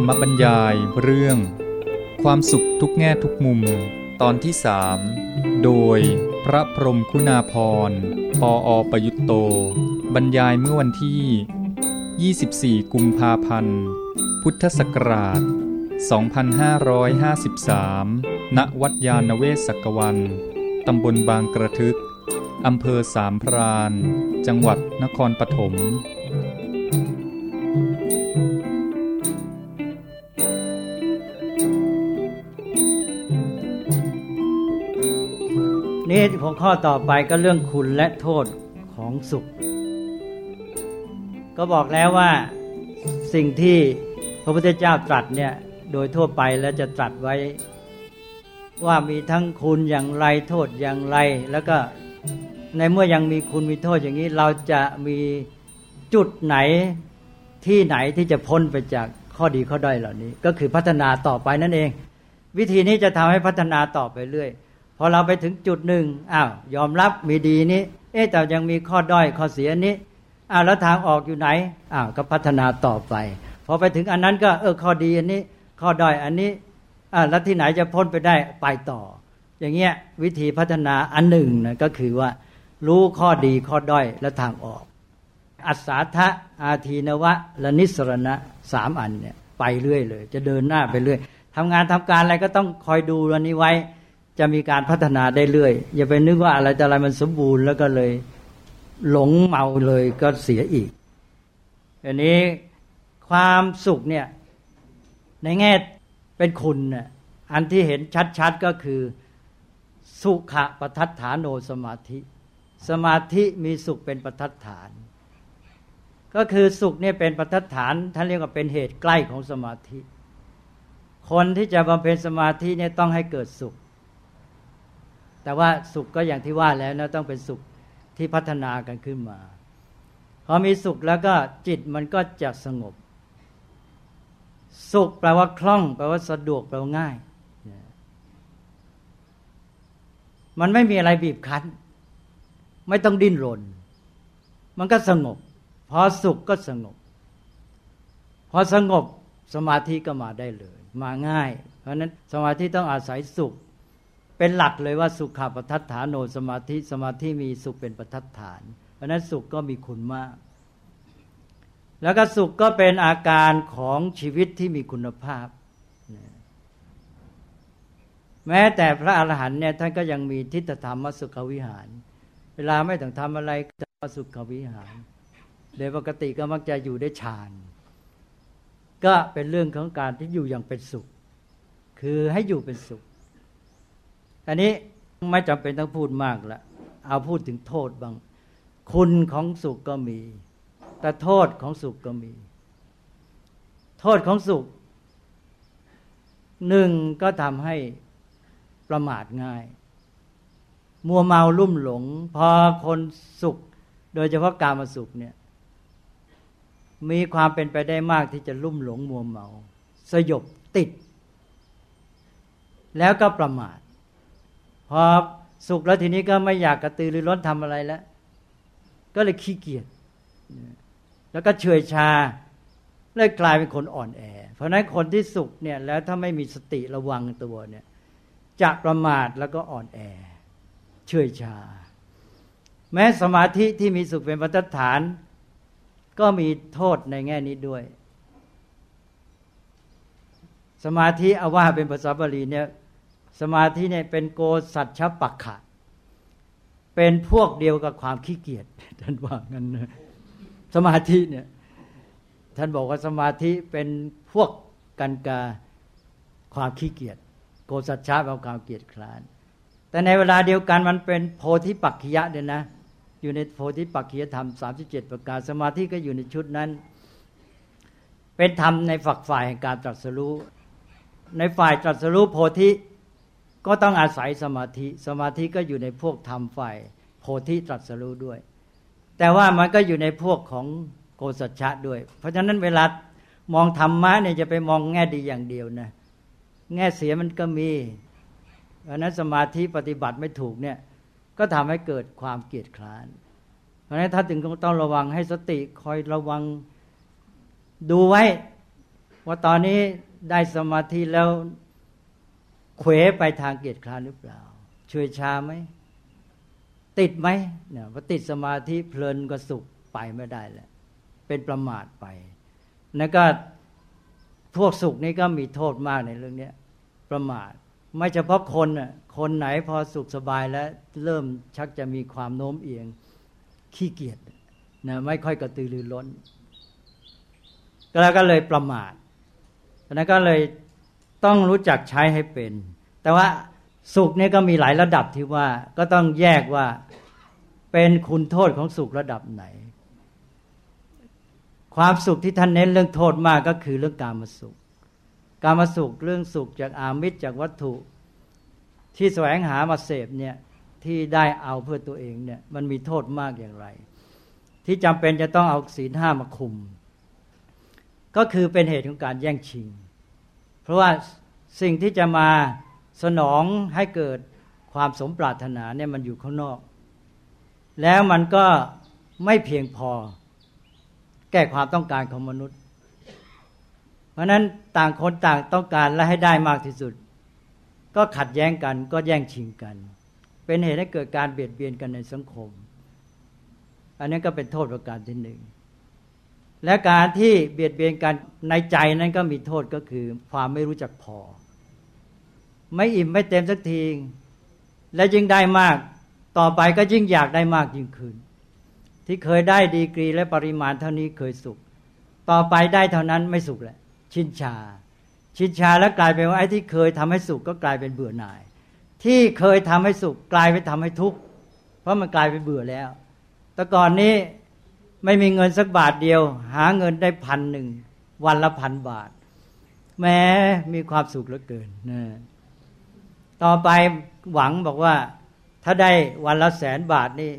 รรมบรรยายเรื่อง ความสุขทุกแง่ทุกมุม ตอนที่สามโดยพระพรมคุณาพรปออประยุตโต บรรยายเมื่อวันที่ 24 กุมภาพันธ์ พุทธศักราช 2553 ณ วัดยาณเวศกวัน ตำบลบางกระทึก อำเภอสามพราน จังหวัดนครปฐม นี่หัวข้อต่อไปก็เรื่องคุณและโทษของสุข ก็บอกแล้วว่าสิ่งที่พระพุทธเจ้าตรัสเนี่ยโดยทั่วไปแล้วจะตรัสไว้ ว่ามีทั้งคุณอย่างไรโทษอย่างไร แล้วก็ในเมื่อยังมีคุณมีโทษอย่างนี้ เราจะมีจุดไหนที่ไหนที่จะพ้นไปจากข้อดีข้อด้อยเหล่านี้ ก็คือพัฒนาต่อไปนั่นเอง วิธีนี้จะทำให้พัฒนาต่อไปเรื่อย พอเราไปถึงจุดหนึ่งอ้าวยอมรับมีดีนี้ เอ๊แต่ยังมีข้อด้อยข้อเสียนี้อ้าวแล้วทางออกอยู่ไหนอ้าวก็พัฒนาต่อไปพอไปถึงอันนั้นก็เออข้อดีอันนี้ ข้อด้อยอันนี้อ่าแล้วที่ไหนจะพ้นไปได้ไปต่อ อย่างเงี้ยวิธีพัฒนาอันหนึ่งนะก็คือว่า รู้ข้อดีข้อด้อยและทางออก อัศทะอาทีนวะ และนิสรณะสามอันเนี่ยไปเรื่อยเลย จะเดินหน้าไปเรื่อยทำงานทำการอะไรก็ต้องคอยดูอันนี้ไว้ จะมีการพัฒนาได้เรื่อย อย่าไปนึกว่าอะไรแต่อะไรมันสมบูรณ์แล้วก็เลยหลงเมาเลยก็เสียอีกอันนี้ความสุขเนี่ยในแง่เป็นคุณน่ยอันที่เห็นชัดๆก็คือสุขะปทัฏฐานโนสมาธิ สมาธิมีสุขเป็นปทัฏฐาน ก็คือสุขเนี่ยเป็นปทัฏฐานท่านเรียกว่าเป็นเหตุใกล้ของสมาธิ คนที่จะบำเพ็ญสมาธิเนี่ยต้องให้เกิดสุข แต่ว่าสุขก็อย่างที่ว่าแล้วนะต้องเป็นสุขที่พัฒนากันขึ้นมา พอมีสุขแล้วก็จิตมันก็จะสงบ สุขแปลว่าคล่อง แปลว่าสะดวกแปลว่าง่าย มันไม่มีอะไรบีบคั้น ไม่ต้องดิ้นรน มันก็สงบ พอสุขก็สงบ พอสงบสมาธิก็มาได้เลย มาง่าย เพราะนั้นสมาธิต้องอาศัยสุข เป็นหลักเลยว่าสุขาปัฏฐานโนสมาธิสมาธิมีสุขเป็นปัฏฐาน เพราะนั้นสุขก็มีคุณมาก แล้วก็สุขก็เป็นอาการของชีวิตที่มีคุณภาพ แม้แต่พระอรหันต์เนี่ยท่านก็ยังมีทิฏฐธรรมสุขวิหาร เวลาไม่ต้องทำอะไรจะมาสุขวิหาร โดยปกติก็มักจะอยู่ได้ฌานก็เป็นเรื่องของการที่อยู่อย่างเป็นสุข คือให้อยู่เป็นสุข อันนี้ไม่จำเป็นต้องพูดมากละเอาพูดถึงโทษบ้าง คุณของสุขก็มี แต่โทษของสุขก็มี โทษของสุขหนึ่งก็ทำให้ประมาทง่าย มัวเมาลุ่มหลง พอคนสุข โดยเฉพาะการมาสุขเนี่ย มีความเป็นไปได้มากที่จะลุ่มหลงมัวเมา สยบติด แล้วก็ประมาท พอสุขแล้วทีนี้ก็ไม่อยากกระตือรือร้นทำอะไรแล้ว ก็เลยขี้เกียจแล้วก็เฉยชาเลยกลายเป็นคนอ่อนแอ เพราะนั้นคนที่สุขเนี่ยแล้วถ้าไม่มีสติระวังตัวเนี่ยจะประมาทแล้วก็อ่อนแอ เฉยชา แม้สมาธิที่มีสุขเป็นปัจฐาน ก็มีโทษในแง่นี้ด้วย สมาธิอาว่าเป็นภาษาบาลีเนี่ย สมาธิเนี่ยเป็นโกสัจฉปักขะ เป็นพวกเดียวกับความขี้เกียจท่านว่างั้นนะสมาธิเนี่ยท่านบอกว่าสมาธิเป็นพวกกันกาความขี้เกียจโกสัจฉะเป็นความเกียจคร้าน แต่ในเวลาเดียวกันมันเป็นโพธิปักขิยะเนี่ยนะอยู่ในโพธิปักขิยธรรม 37 ประการสมาธิก็อยู่ในชุดนั้น เป็นธรรมในฝักฝ่ายแห่งการตรัสรู้ในฝ่ายตรัสรู้โพธิ ก็ต้องอาศัยสมาธิ สมาธิก็อยู่ในพวกธรรมฝ่ายโพธิตรัสรู้ด้วย แต่ว่ามันก็อยู่ในพวกของโกศชะด้วย เพราะฉะนั้นเวลามองธรรมะเนี่ยจะไปมองแง่ดีอย่างเดียวนะ แง่เสียมันก็มีเพราะนั้นสมาธิปฏิบัติไม่ถูกเนี่ย ก็ทำให้เกิดความเกียดคร้าน เพราะฉะนั้นถ้าถึงต้องระวังให้สติคอยระวังดูไว้ ว่าตอนนี้ได้สมาธิแล้ว เขวไปทางเกียรติคลานหรือเปล่า ช่วยชาไหม ติดไหมเนี่ยพอติดสมาธิเพลินก็สุขไปไม่ได้แหละเป็นประมาทไปนั่นก็พวกสุขนี่ก็มีโทษมากในเรื่องนี้ประมาท ไม่เฉพาะคนน่ะคนไหนพอสุขสบายแล้ว เริ่มชักจะมีความโน้มเอียงขี้เกียจนะไม่ค่อยกระตือรือร้น แล้วก็เลยประมาทนั้นก็เลย ต้องรู้จักใช้ให้เป็น แต่ว่าสุขนี่ก็มีหลายระดับที่ว่าก็ต้องแยกว่าเป็นคุณโทษของสุขระดับไหน ความสุขที่ท่านเน้นเรื่องโทษมากก็คือเรื่องการมาสุข การมาสุขเรื่องสุขจากอามิตรจากวัตถุ ที่แสวงหามาเสพเนี่ยที่ได้เอาเพื่อตัวเองเนี่ยมันมีโทษมากอย่างไร ที่จำเป็นจะต้องเอาศีลห้ามาคุม ก็คือเป็นเหตุของการแย่งชิง เพราะว่าสิ่งที่จะมาสนองให้เกิดความสมปรารถนาเนี่ยมันอยู่ข้างนอก แล้วมันก็ไม่เพียงพอ แก้ความต้องการของมนุษย์ เพราะนั้นต่างคนต่างต้องการและให้ได้มากที่สุด ก็ขัดแย้งกันก็แย่งชิงกัน เป็นเหตุให้เกิดการเบียดเบียนกันในสังคม อันนี้ก็เป็นโทษประการที่หนึ่ง และการที่เบียดเบียนกันในใจนั้นก็มีโทษก็คือ ความไม่รู้จักพอ ไม่อิ่มไม่เต็มสักที และยิ่งได้มาก ต่อไปก็ยิ่งอยากได้มากยิ่งขึ้น ที่เคยได้ดีกรีและปริมาณเท่านี้เคยสุข ต่อไปได้เท่านั้นไม่สุขแหละชินชา ชินชาแล้วกลายเป็นว่าไอ้ที่เคยทำให้สุขก็กลายเป็นเบื่อหน่าย ที่เคยทำให้สุขกลายไปทำให้ทุกข์เพราะมันกลายเป็นเบื่อแล้ว แต่ก่อนนี้ ไม่มีเงินสักบาทเดียว หาเงินได้พันหนึ่งวันละพันบาท แม้มีความสุขเหลือเกินนะต่อไปหวังบอกว่า ถ้าได้วันละแสนบาทนี่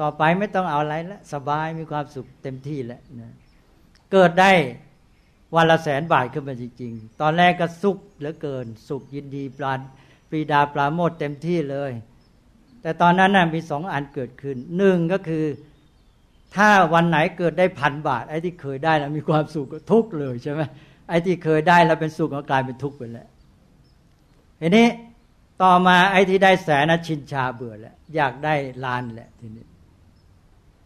ต่อไปไม่ต้องเอาอะไรแล้วสบายมีความสุขเต็มที่แล้วนะเกิดได้วันละแสนบาทขึ้นมาจริง ๆ ตอนแรกก็สุขเหลือเกิน สุขยินดีปราปรีดาปราโมทเต็มที่เลย แต่ตอนนั้นน่ะมีสองอันเกิดขึ้นหนึ่งก็คือ ถ้าวันไหนเกิดได้พันบาท ไอ้ที่เคยได้แล้วมีความสุขก็ทุกเลยใช่ไหมไอ้ที่เคยได้แล้วเป็นสุขก็กลายเป็นทุกข์ไปแล้วทีนี้ต่อมาไอ้ที่ได้แสนชินชาเบื่อแล้วอยากได้ล้านแหละทีนี้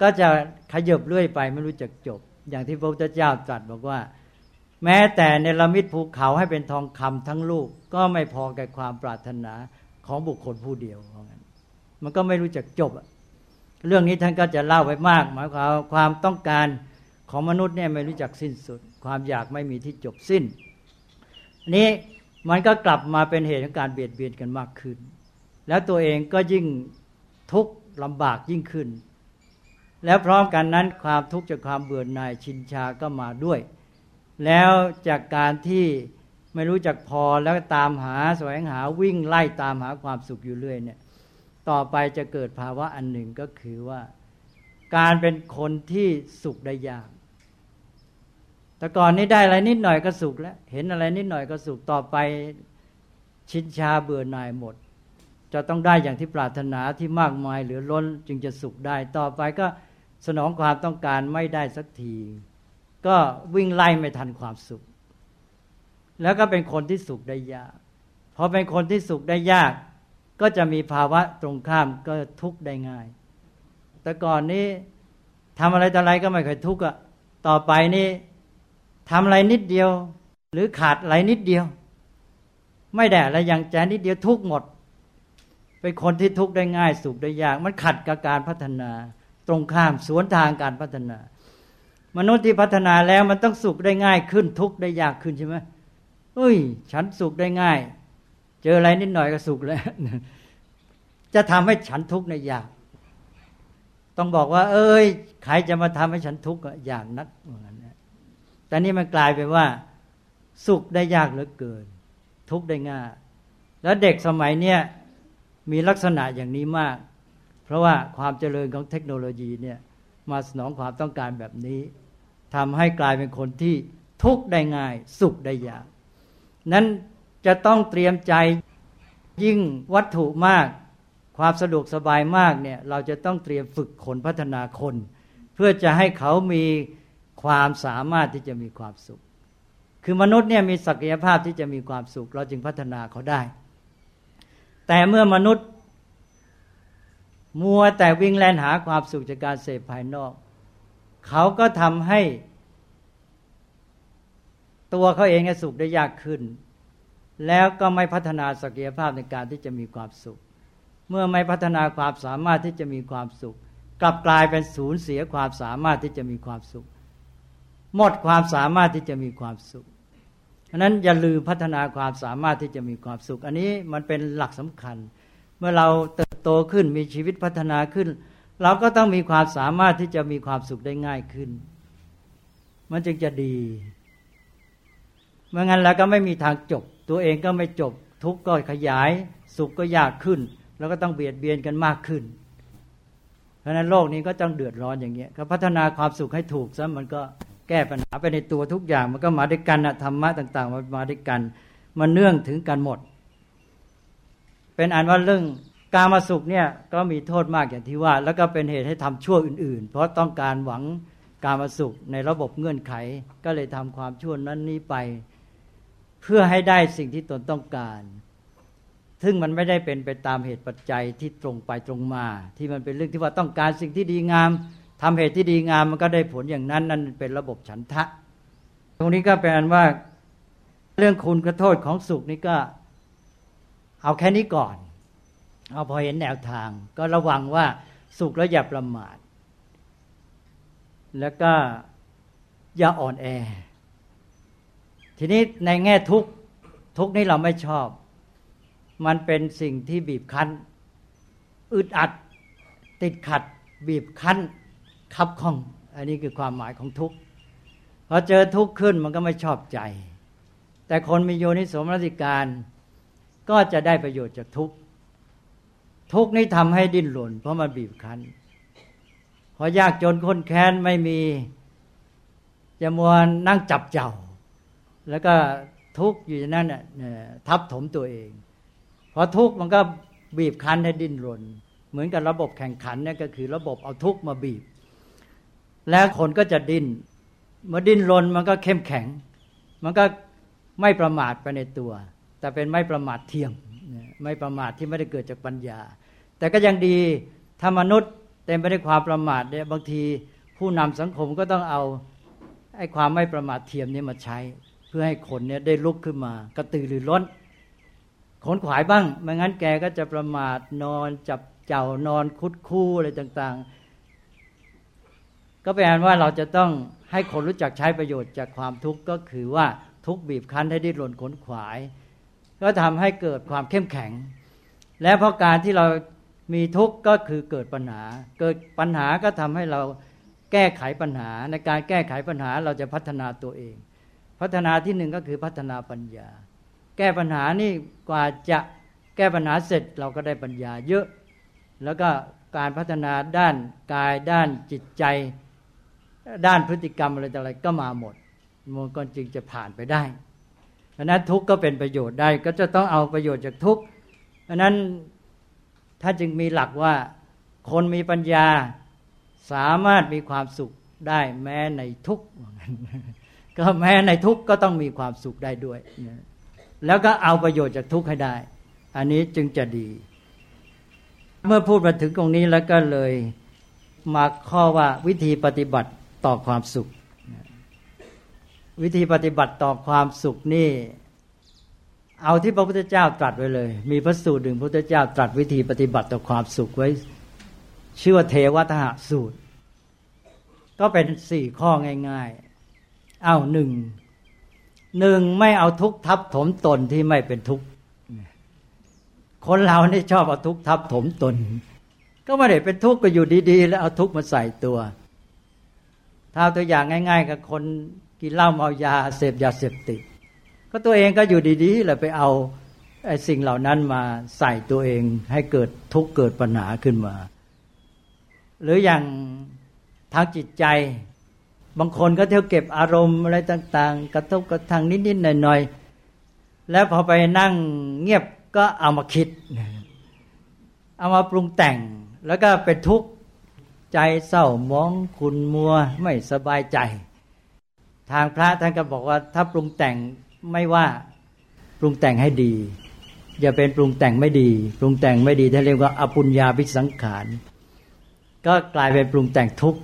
ก็จะขยบเรื่อยไปไม่รู้จักจบ อย่างที่พระพุทธเจ้าตรัสบอกว่า แม้แต่ในละมิตภูเขาให้เป็นทองคำทั้งลูก ก็ไม่พอแก่ความปรารถนาของบุคคลผู้เดียวเพราะงั้นมันก็ไม่รู้จักจบอะ เรื่องนี้ท่านก็จะเล่าไว้มาก หมายความความต้องการของมนุษย์เนี่ยไม่รู้จักสิ้นสุด ความอยากไม่มีที่จบสิ้นนี้มันก็กลับมาเป็นเหตุของการเบียดเบียนกันมากขึ้น แล้วตัวเองก็ยิ่งทุกข์ลำบากยิ่งขึ้น แล้วพร้อมกันนั้นความทุกข์จากความเบื่อหน่ายชินชาก็มาด้วย แล้วจากการที่ไม่รู้จักพอแล้วตามหาแสวงหาวิ่งไล่ตามหาความสุขอยู่เรื่อยเนี่ย ต่อไปจะเกิดภาวะอันหนึ่งก็คือว่า การเป็นคนที่สุขได้ยาก แต่ก่อนนี้ได้อะไรนิดหน่อยก็สุขแล้ว เห็นอะไรนิดหน่อยก็สุขต่อไปชินชาเบื่อหน่ายหมด จะต้องได้อย่างที่ปรารถนาที่มากมายหรือล้นจึงจะสุขได้ ต่อไปก็สนองความต้องการไม่ได้สักที ก็วิ่งไล่ไม่ทันความสุข แล้วก็เป็นคนที่สุขได้ยากพอเป็นคนที่สุขได้ยาก ก็จะมีภาวะตรงข้ามก็ทุกข์ได้ง่าย แต่ก่อนนี้ทำอะไรต่ออะไรก็ไม่เคยทุกข์อะต่อไปนี้ทำอะไรนิดเดียว หรือขาดอะไรนิดเดียว ไม่ได้อะไรอย่างแจนิดเดียวทุกหมด เป็นคนที่ทุกได้ง่ายสุขได้ยาก มันขัดกับการพัฒนา ตรงข้ามสวนทางการพัฒนา มนุษย์ที่พัฒนาแล้วมันต้องสุขได้ง่ายขึ้นทุกได้ยากขึ้นใช่ไหมเฮ้ย ฉันสุขได้ง่าย เจออะไรนิดหน่อยก็สุขแล้ว จะทำให้ฉันทุกข์ในยาก ต้องบอกว่า เอ้ยใครจะมาทำให้ฉันทุกข์อยางนักเหมือนนแต่นี่มันกลายเป็นว่า สุขได้ยากเหลือเกิน ทุกข์ได้ง่าย แล้วเด็กสมัยเนี้ยมีลักษณะอย่างนี้มาก เพราะว่าความเจริญของเทคโนโลยีเนี่ยมาสนองความต้องการแบบนี้ทำให้กลายเป็นคนที่ทุกข์ได้ง่าย สุขได้ยาก นั้น จะต้องเตรียมใจยิ่งวัตถุมาก ความสะดวกสบายมากเนี่ยเราจะต้องเตรียมฝึกคนพัฒนาคน เพื่อจะให้เขามีความสามารถที่จะมีความสุข คือมนุษย์เนี่ยมีศักยภาพที่จะมีความสุข เราจึงพัฒนาเขาได้ แต่เมื่อมนุษย์ มัวแต่วิ่งแล่นหาความสุขจากการเสพภายนอก เขาก็ทำให้ ตัวเขาเองสุขได้ยากขึ้น แล้วก็ไม่พัฒนาศักยภาพในการที่จะมีความสุข เมื่อไม่พัฒนาความสามารถที่จะมีความสุข กลับกลายเป็นศูนย์เสียความสามารถที่จะมีความสุข หมดความสามารถที่จะมีความสุขเพราะนั้นอย่าลืมพัฒนาความสามารถที่จะมีความสุข อันนี้มันเป็นหลักสำคัญ เมื่อเราเติบโตขึ้นมีชีวิตพัฒนาขึ้น เราก็ต้องมีความสามารถที่จะมีความสุขได้ง่ายขึ้น มันจึงจะดีเมื่องั้นแล้วก็ไม่มีทางจบ ตัวเองก็ไม่จบทุกข์ก็ขยาย สุขก็ยากขึ้น แล้วก็ต้องเบียดเบียนกันมากขึ้น เพราะนั้นโลกนี้ก็ต้องเดือดร้อนอย่างเงี้ยก็พัฒนาความสุขให้ถูกซะมันก็แก้ปัญหาไปในตัวทุกอย่าง มันก็มาด้วยกันนะธรรมะต่างๆมันมาด้วยกัน มันเนื่องถึงกันหมด เป็นอันว่าเรื่องการมาสุขเนี่ยก็มีโทษมากอย่างที่ว่า แล้วก็เป็นเหตุให้ทำชั่วอื่น ๆ เพราะต้องการหวังการมาสุขในระบบเงื่อนไข ก็เลยทำความชั่วนั้นนี้ไป เพื่อให้ได้สิ่งที่ตนต้องการ ซึ่งมันไม่ได้เป็นไปตามเหตุปัจจัยที่ตรงไปตรงมา ที่มันเป็นเรื่องที่ว่าต้องการสิ่งที่ดีงามทำเหตุที่ดีงามมันก็ได้ผลอย่างนั้น นั่นเป็นระบบฉันทะ ตรงนี้ก็แปลว่าเรื่องคุณกระโทษของสุขนี่ก็ เอาแค่นี้ก่อน เอาพอเห็นแนวทาง ก็ระวังว่าสุขแล้วอย่าประมาท แล้วก็อย่าอ่อนแอ ทีนี้ในแง่ทุกทุกนี้เราไม่ชอบ มันเป็นสิ่งที่บีบคั้น อึดอัด ติดขัด บีบคั้น คับข้อง อันนี้คือความหมายของทุกพอเจอทุกข์ขึ้นมันก็ไม่ชอบใจ แต่คนมีโยนิสมรติการ ก็จะได้ประโยชน์จากทุกข์ทุกข์นี้ทำให้ดิ้นหล่นเพราะมันบีบคั้นพอยากจนคนแค้นไม่มีจะมัวนั่งจับเจ้า แล้วก็ทุกข์อยู่นั่นน่ะทับถมตัวเองเพอทุกข์มันก็บีบคั้นให้ดิ้นรน เหมือนกับระบบแข่งขันนี่ก็คือระบบเอาทุกข์มาบีบ แล้วคนก็จะดิน้นเมื่อดิ้นรนมันก็เข้มแข็ง มันก็ไม่ประมาทไปในตัว แต่เป็นไม่ประมาทเทียมไม่ประมาทที่ไม่ได้เกิดจากปัญญา แต่ก็ยังดีถ้ามนุษย์เต็มไปด้วยความประมาทเนี่ยบางทีผู้นำสังคมก็ต้องเอาไอ้ความไม่ประมาทเทียมนี้มาใช้ เพื่อให้คนเนี่ยได้ลุกขึ้นมา กระตือรือร้นขนขวายบ้างไม่งั้นแกก็จะประมาทนอนจับเจ้านอนคุดคู่อะไรต่าง ๆ ก็แปลว่าเราจะต้องให้คนรู้จักใช้ประโยชน์จากความทุกข์ก็คือว่าทุกบีบคั้นให้ดิ้นรนขนขวาย ก็ทำให้เกิดความเข้มแข็ง และเพราะการที่เรามีทุกข์ก็คือเกิดปัญหา เกิดปัญหาก็ทำให้เราแก้ไขปัญหาในการแก้ไขปัญหาเราจะพัฒนาตัวเอง พัฒนาที่หนึ่งก็คือพัฒนาปัญญา แก้ปัญหานี่กว่าจะแก้ปัญหาเสร็จเราก็ได้ปัญญาเยอะ แล้วก็การพัฒนาด้านกายด้านจิตใจ ด้านพฤติกรรมอะไรต่ออะไรก็มาหมดมันก็จึงจะผ่านไปได้เพราะนั้นทุกก็เป็นประโยชน์ได้ก็จะต้องเอาประโยชน์จากทุกข์เพราะนั้นถ้าจึงมีหลักว่าคนมีปัญญาสามารถมีความสุขได้แม้ในทุกข์ ก็แม้ในทุกข์ก็ต้องมีความสุขได้ด้วย แล้วก็เอาประโยชน์จากทุกข์ให้ได้ อันนี้จึงจะดี เมื่อพูดมาถึงตรงนี้แล้วก็เลยมาข้อว่าวิธีปฏิบัติต่อความสุข วิธีปฏิบัติต่อความสุขนี่ เอาที่พระพุทธเจ้าตรัสไว้เลย มีพระสูตรหนึ่งพระพุทธเจ้าตรัสวิธีปฏิบัติต่อความสุขไว้ ชื่อว่าเทวทหสูตร ก็เป็นสี่ข้อง่าย ๆ อาหนึ่งหนึ่งไม่เอาทุกทับถมตนที่ไม่เป็นทุกคนเราเนี่ชอบเอาทุกทับถมตน ก็ไม่ได้เป็นทุกข์ก็อยู่ดี ๆ แล้วเอาทุกข์มาใส่ตัวถ้าตัวอย่างง่าย ๆ กับคนกินเหล้าเมายาเสพยาเสพติด ก็ตัวเองก็อยู่ดีๆแหละไปเอาไอ้สิ่งเหล่านั้นมาใส่ตัวเองให้เกิดทุกข์เกิดปัญหาขึ้นมา หรืออย่างทางจิตใจ บางคนก็เที่ยวเก็บอารมณ์อะไรต่าง ๆ กระทบกระทั่งนิดๆหน่อยๆแล้วพอไปนั่งเงียบก็เอามาคิด เอามาปรุงแต่ง แล้วก็เป็นทุกข์ใจเศร้ามองคุณมัวไม่สบายใจ ทางพระท่านก็บอกว่าถ้าปรุงแต่งไม่ว่าปรุงแต่งให้ดี อย่าเป็นปรุงแต่งไม่ดี ปรุงแต่งไม่ดีท่านเรียกว่าอปุญญาพิสังขารก็กลายเป็นปรุงแต่งทุกข์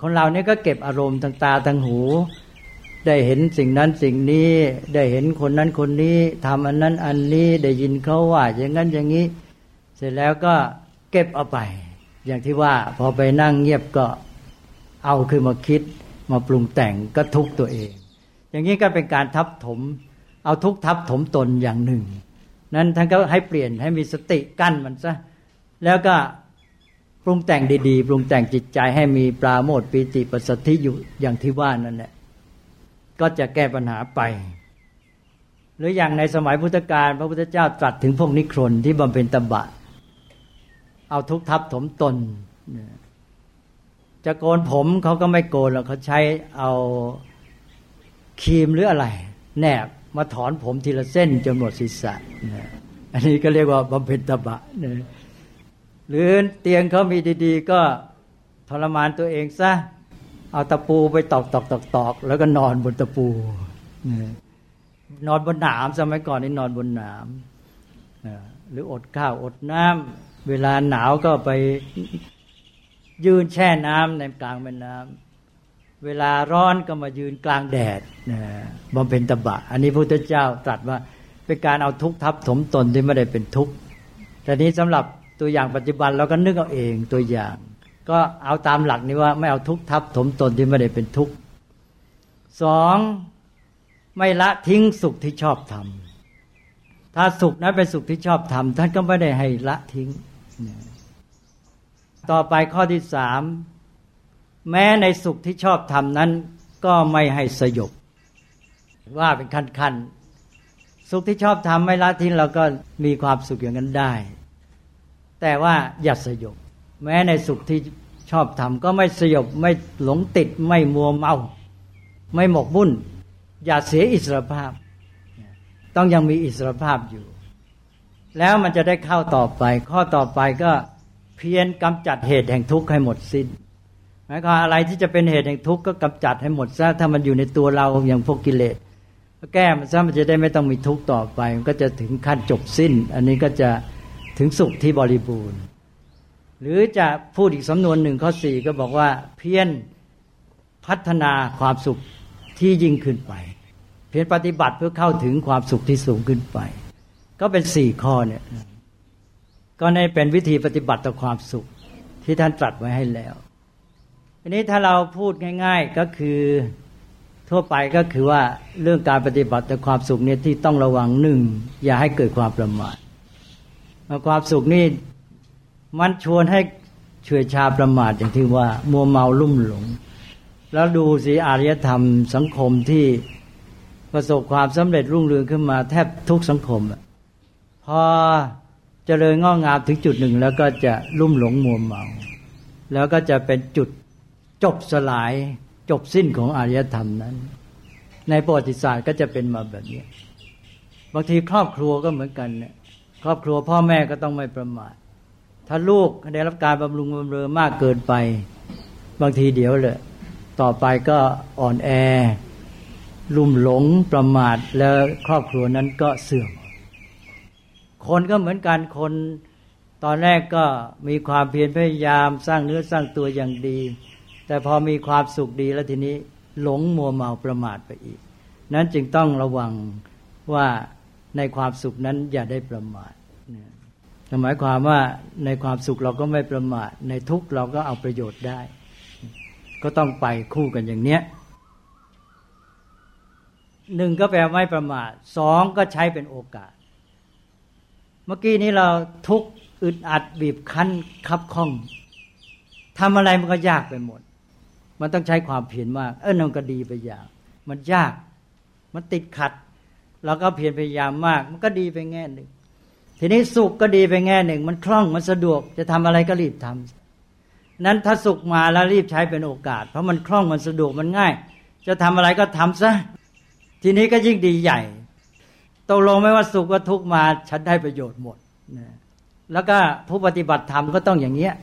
คนเราเนี่ยก็เก็บอารมณ์ทางตาทางหู ได้เห็นสิ่งนั้นสิ่งนี้ได้เห็นคนนั้นคนนี้ทำอันนั้นอันนี้ได้ยินเขาว่า อย่างนั้นอย่างนี้ เสร็จแล้วก็เก็บเอาไป อย่างที่ว่าพอไปนั่งเงียบก็เอาคือมาคิดมาปรุงแต่งก็ทุกตัวเอง อย่างนี้ก็เป็นการทับถม เอาทุกทับถมตนอย่างหนึ่ง นั้นท่านก็ให้เปลี่ยนให้มีสติกั้นมันซะแล้วก็ ปรุงแต่งดีๆ ปรุงแต่งจิตใจให้มีปราโมทปีติปัสสธิอยู่อย่างที่ว่านั่นแหละก็จะแก้ปัญหาไป หรืออย่างในสมัยพุทธกาลพระพุทธเจ้าตรัสถึงพวกนิครนที่บำเพ็ญตบะ เอาทุกทับถมตน จะโกนผมเขาก็ไม่โกนหรอกเขาใช้เอาคีมหรืออะไร แหนบมาถอนผมทีละเส้นจนหมดศีรษะ อันนี้ก็เรียกว่าบำเพ็ญตบะ หรือเตียงเขามีดีๆ ก็ทรมานตัวเองซะเอาตะปูไปตอกตอกตอกตอกแล้วก็นอนบนตะปูนอนบนหนามสมัยก่อนนี่นอนบนหนามหรืออดข้าวอดน้ำเวลาหนาวก็ไปยืนแช่น้ำในกลางแม่น้ำเวลาร้อนก็มายืนกลางแดดบำเพ็ญตบะ อันนี้พระพุทธเจ้าตรัสว่าเป็นการเอาทุกข์ทับถมตนที่ไม่ได้เป็นทุกข์แต่นี้สำหรับ ตัวอย่างปัจจุบันเราก็นึกเอาเองตัวอย่าง ก็เอาตามหลักนี้ว่าไม่เอาทุกทับถมตนที่ไม่ได้เป็นทุกสองไม่ละทิ้งสุขที่ชอบทำถ้าสุขนั้นเป็นสุขที่ชอบทำท่านก็ไม่ได้ให้ละทิ้ง ต่อไปข้อที่สามแม้ในสุขที่ชอบทำนั้น ก็ไม่ให้สยบ ว่าเป็นขั้นๆสุขที่ชอบทำไม่ละทิ้งเราก็มีความสุขอย่างนั้นได้ แต่ว่าอย่าสยบ แม้ในสุขที่ชอบทำก็ไม่สยบไม่หลงติดไม่มัวเมา ไม่หมกบุ่น อย่าเสียอิสรภาพ ต้องยังมีอิสรภาพอยู่ แล้วมันจะได้เข้าต่อไป ข้อต่อไปก็เพียรกำจัดเหตุแห่งทุกข์ให้หมดสิ้นหมายความอะไรที่จะเป็นเหตุแห่งทุกข์ก็กำจัดให้หมดซะถ้ามันอยู่ในตัวเราอย่างพวกกิเลสแก้มันซะมันจะได้ไม่ต้องมีทุกข์ต่อไป มันก็จะถึงขั้นจบสิ้น อันนี้ก็จะ ถึงสุขที่บริบูรณ์ หรือจะพูดอีกสำนวนหนึ่งข้อสี่ก็บอกว่าเพียรพัฒนาความสุขที่ยิ่งขึ้นไป เพียรปฏิบัติเพื่อเข้าถึงความสุขที่สูงขึ้นไป ก็เป็นสี่ข้อเนี่ยก็ในเป็นวิธีปฏิบัติต่อความสุขที่ท่านตรัสไว้ให้แล้วทีนี้ถ้าเราพูดง่าย ๆก็คือทั่วไปก็คือว่าเรื่องการปฏิบัติต่อความสุขเนี่ยที่ต้องระวังหนึ่งอย่าให้เกิดความประมาท ความสุขนี่มันชวนให้เฉื่อยชาประมาทอย่างที่ว่า มัวเมาลุ่มหลง แล้วดูสิอารยธรรมสังคมที่ประสบความสำเร็จรุ่งเรืองขึ้นมาแทบทุกสังคมพอเจริญงอกงามถึงจุดหนึ่ง แล้วก็จะลุ่มหลงมัวเมา แล้วก็จะเป็นจุดจบสลายจบสิ้นของอารยธรรมนั้น ในประวัติศาสตร์ก็จะเป็นมาแบบนี้บางทีครอบครัวก็เหมือนกันเนี่ย รอบครัวพ่อแม่ก็ต้องไม่ประมาทถ้าลูกได้รับการบำรุงบำเรอมากเกินไป บางทีเดี๋ยวเลยต่อไปก็อ่อนแอ ลุ่มหลงประมาทแล้วครอบครัวนั้นก็เสื่อม คนก็เหมือนกันคนตอนแรกก็มีความเพียรพยายามสร้างเนื้อสร้างตัวอย่างดี แต่พอมีความสุขดีแล้วทีนี้หลงมัวเมาประมาทไปอีก นั้นจึงต้องระวังว่าในความสุขนั้นอย่าได้ประมาท หมายความว่าในความสุขเราก็ไม่ประมาทในทุกเราก็เอาประโยชน์ได้ ก็ต้องไปคู่กันอย่างเนี้ยหนึ่งก็แปลไม่ประมาทสองก็ใช้เป็นโอกาส เมื่อกี้นี้เราทุกอึดอัดบีบคั้นคับข้องทำอะไรมันก็ยากไปหมด มันต้องใช้ความเพียรมาก เออนันก็ดีไปอย่าง มันยาก มันติดขัดเราก็เพียรพยายามมาก มันก็ดีไปแง่หนึ่ง ทีนี้สุขก็ดีไปแง่หนึ่ง มันคล่องมันสะดวก จะทำอะไรก็รีบทำนั้นถ้าสุขมาแล้วรีบใช้เป็นโอกาส เพราะมันคล่องมันสะดวกมันง่าย จะทำอะไรก็ทำซะทีนี้ก็ยิ่งดีใหญ่ตกลงไม่ว่าสุขว่าทุกมาฉันได้ประโยชน์หมดนะแล้วก็ผู้ปฏิบัติธรรมก็ต้องอย่างเนี้ย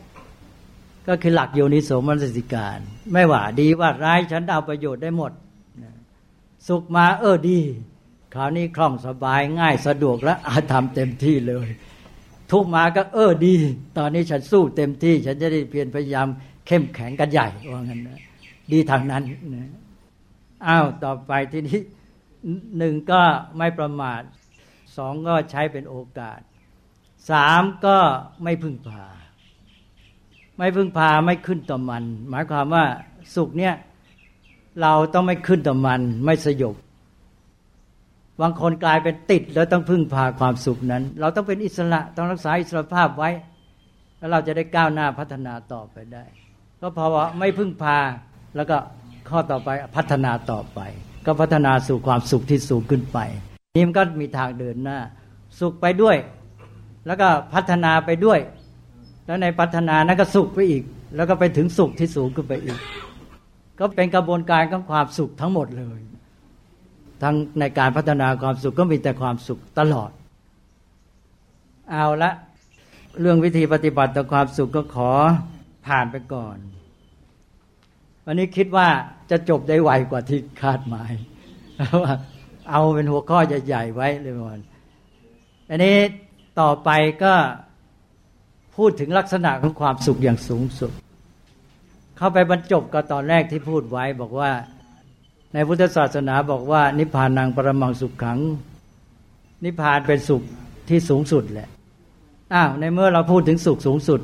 ก็คือหลักโยนิโสมนสิการ ไม่ว่าดีว่าร้ายฉันเอาประโยชน์ได้หมด สุขมาเออดี คราวนี้คล่องสบายง่ายสะดวกแล้วอาทำเต็มที่เลย ทุกมาก็เออดี ตอนนี้ฉันสู้เต็มที่ ฉันจะได้เพียรพยายามเข้มแข็งกันใหญ่ว่างั้นนะดีทางนั้นนะอ้าวต่อไปทีนี้หนึ่งก็ไม่ประมาทสองก็ใช้เป็นโอกาสสามก็ไม่พึ่งพา ไม่พึ่งพาไม่ขึ้นต่อมัน หมายความว่าสุขเนี่ยเราต้องไม่ขึ้นต่อมัน ไม่สยบ บางคนกลายเป็นติดแล้วต้องพึ่งพาความสุขนั้น เราต้องเป็นอิสระต้องรักษาอิสรภาพไว้ แล้วเราจะได้ก้าวหน้าพัฒนาต่อไปได้ ก็เพราะว่าไม่พึ่งพาแล้วก็ข้อต่อไปพัฒนาต่อไป ก็พัฒนาสู่ความสุขที่สูงขึ้นไปนี่มันก็มีทางเดินหน้า สุขไปด้วย แล้วก็พัฒนาไปด้วย แล้วในพัฒนานั้นก็สุขไปอีก แล้วก็ไปถึงสุขที่สูงขึ้นไปอีก ก็เป็นกระบวนการของความสุขทั้งหมดเลย ทั้งในการพัฒนาความสุขก็มีแต่ความสุขตลอด เอาละ เรื่องวิธีปฏิบัติต่อความสุขก็ขอผ่านไปก่อน วันนี้คิดว่าจะจบได้ไวกว่าที่คาดหมายว่าเอาเป็นหัวข้อใหญ่ๆไว้เลยมันอันนี้ต่อไปก็พูดถึงลักษณะของความสุขอย่างสูงสุด เข้าไปบรรจบกับตอนแรกที่พูดไว้บอกว่า ในพุทธศาสนาบอกว่า นิพพานังปรมังสุขขัง นิพพานเป็นสุขที่สูงสุดแหละอ้าวในเมื่อเราพูดถึงสุขสูงสุด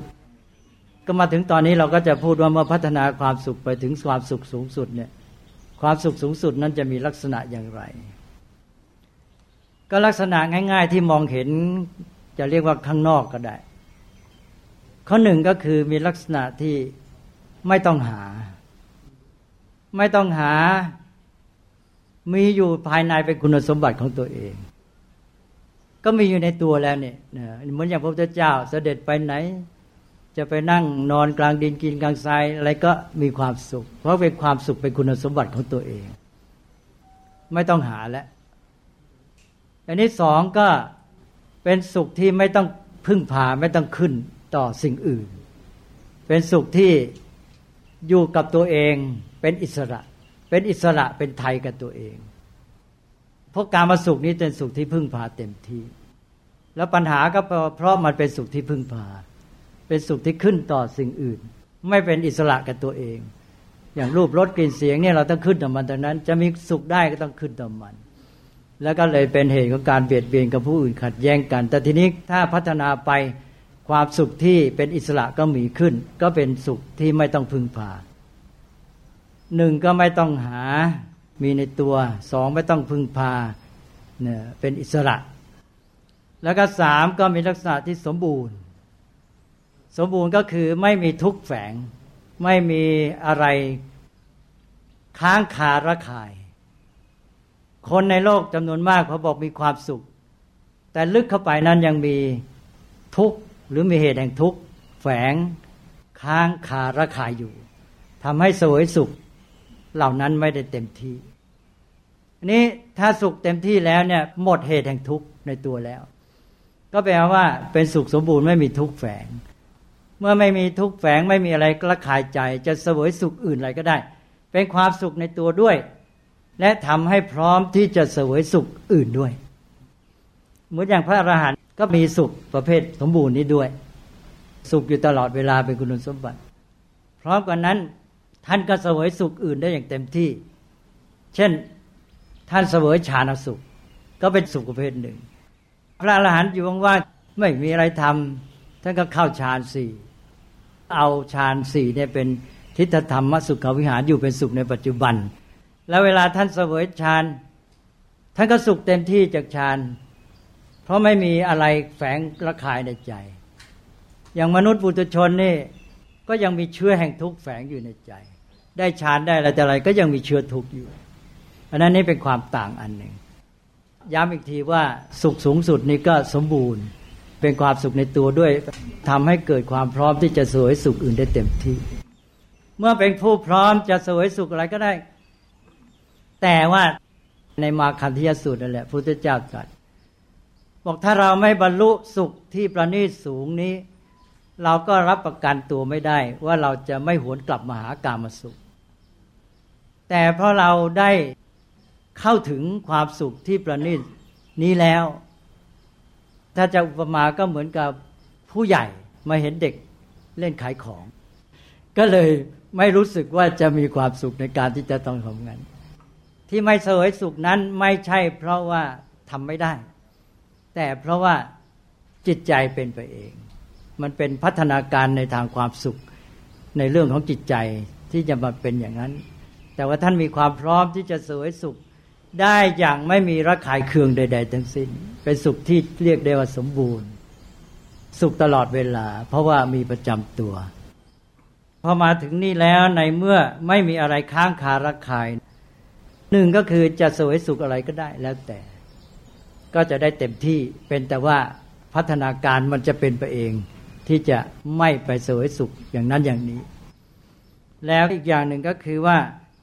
ก็มาถึงตอนนี้เราก็จะพูดว่าเมื่อพัฒนาความสุขไปถึงความสุขสูงสุดเนี่ยความสุขสูงสุดนั้นจะมีลักษณะอย่างไร ก็ลักษณะง่าย ๆ ที่มองเห็นจะเรียกว่าข้างนอกก็ได้ ข้อหนึ่งก็คือมีลักษณะที่ไม่ต้องหา ไม่ต้องหา มีอยู่ภายในเป็นคุณสมบัติของตัวเอง ก็มีอยู่ในตัวแล้วเนี่ยเหมือนอย่างพระพุทธเจ้าเสด็จไปไหน จะไปนั่งนอนกลางดินกินกลางทรายอะไรก็มีความสุข เพราะเป็นความสุขเป็นคุณสมบัติของตัวเอง ไม่ต้องหาแล้วอันนี้สองก็เป็นสุขที่ไม่ต้องพึ่งพาไม่ต้องขึ้นต่อสิ่งอื่น เป็นสุขที่อยู่กับตัวเองเป็นอิสระ เป็นอิสระเป็นไทยกับตัวเอง เพราะการมาสุขนี้เป็นสุขที่พึ่งพาเต็มที่ แล้วปัญหาก็เพราะมันเป็นสุขที่พึ่งพา เป็นสุขที่ขึ้นต่อสิ่งอื่น ไม่เป็นอิสระกับตัวเอง อย่างรูปรสกลิ่นเสียงเนี่ยเราต้องขึ้นต่อมันดังนั้น จะมีสุขได้ก็ต้องขึ้นต่อมัน แล้วก็เลยเป็นเหตุของการเบียดเบียนกับผู้อื่นขัดแย้งกัน แต่ทีนี้ถ้าพัฒนาไปความสุขที่เป็นอิสระก็มีขึ้น ก็เป็นสุขที่ไม่ต้องพึ่งพา หนึ่งก็ไม่ต้องหามีในตัวสองไม่ต้องพึ่งพาเนี่ยเป็นอิสระ แล้วก็สามก็มีลักษณะที่สมบูรณ์ สมบูรณ์ก็คือไม่มีทุกข์แฝง ไม่มีอะไรค้างคาระคาย คนในโลกจำนวนมากเขาบอกมีความสุข แต่ลึกเข้าไปนั้นยังมีทุกข์หรือมีเหตุแห่งทุกข์แฝงค้างคาระคายอยู่ทำให้สวยสุข เหล่านั้นไม่ได้เต็มที่นี้ถ้าสุขเต็มที่แล้วเนี่ยหมดเหตุแห่งทุกข์ในตัวแล้ว ก็แปลว่าเป็นสุขสมบูรณ์ไม่มีทุกข์แฝง เมื่อไม่มีทุกข์แฝงไม่มีอะไรกระขายใจ จะเสวยสุขอื่นอะไรก็ได้ เป็นความสุขในตัวด้วย และทำให้พร้อมที่จะเสวยสุขอื่นด้วย เหมือนอย่างพระอรหันต์ก็มีสุขประเภทสมบูรณ์นี้ด้วย สุขอยู่ตลอดเวลาเป็นคุณสมบัติ พร้อมกันนั้น ท่านก็เสวยสุขอื่นได้อย่างเต็มที่ เช่นท่านเสวยฌานสุข ก็เป็นสุขประเภทหนึ่ง พระอรหันต์อยู่ว่างๆไม่มีอะไรทำท่านก็เข้าฌานสี่เอาฌานสี่เนี่ยเป็นทิฏฐธรรมสุขวิหารอยู่เป็นสุขในปัจจุบัน แล้วเวลาท่านเสวยฌานท่านก็สุขเต็มที่จากฌานเพราะไม่มีอะไรแฝงระคายในใจ อย่างมนุษย์ปุถุชนนี่ ก็ยังมีเชื้อแห่งทุกข์แฝงอยู่ในใจ ได้ฌานได้อะไรแต่อะไรก็ยังมีเชื้อทุกข์อยู่อันนั้นนี่เป็นความต่างอันหนึ่งย้ำอีกทีว่าสุขสูงสุดนี่ก็สมบูรณ์ เป็นความสุขในตัวด้วยทำให้เกิดความพร้อมที่จะสวยสุขอื่นได้เต็มที่ เมื่อเป็นผู้พร้อมจะสวยสุขอะไรก็ได้ แต่ว่าในมาคันธยสูตรนั่นแหละพุทธเจ้าตรัสบอกถ้าเราไม่บรรลุสุขที่ประณีตสูงนี้ เราก็รับประกันตัวไม่ได้ว่าเราจะไม่หวนกลับมาหากามสุข แต่เพราะเราได้เข้าถึงความสุขที่ประณีตนี้แล้ว ถ้าจะอุปมาก็เหมือนกับผู้ใหญ่มาเห็นเด็กเล่นขายของ ก็เลยไม่รู้สึกว่าจะมีความสุขในการที่จะต้องทำงานที่ไม่เสวยสุขนั้นไม่ใช่เพราะว่าทำไม่ได้ แต่เพราะว่าจิตใจเป็นไปเอง มันเป็นพัฒนาการในทางความสุขในเรื่องของจิตใจที่จะมาเป็นอย่างนั้น แต่ว่าท่านมีความพร้อมที่จะสวยสุขได้อย่างไม่มีระคายเคืองใด ๆ ทั้งสิ้น เป็นสุขที่เรียกได้ว่าสมบูรณ์ สุขตลอดเวลา เพราะว่ามีประจำตัวพอมาถึงนี่แล้วในเมื่อไม่มีอะไรค้างคาระคายหนึ่งก็คือจะสวยสุขอะไรก็ได้แล้วแต่ ก็จะได้เต็มที่เป็นแต่ว่าพัฒนาการมันจะเป็นไปเอง ที่จะไม่ไปสวยสุขอย่างนั้นอย่างนี้ แล้วอีกอย่างหนึ่งก็คือว่า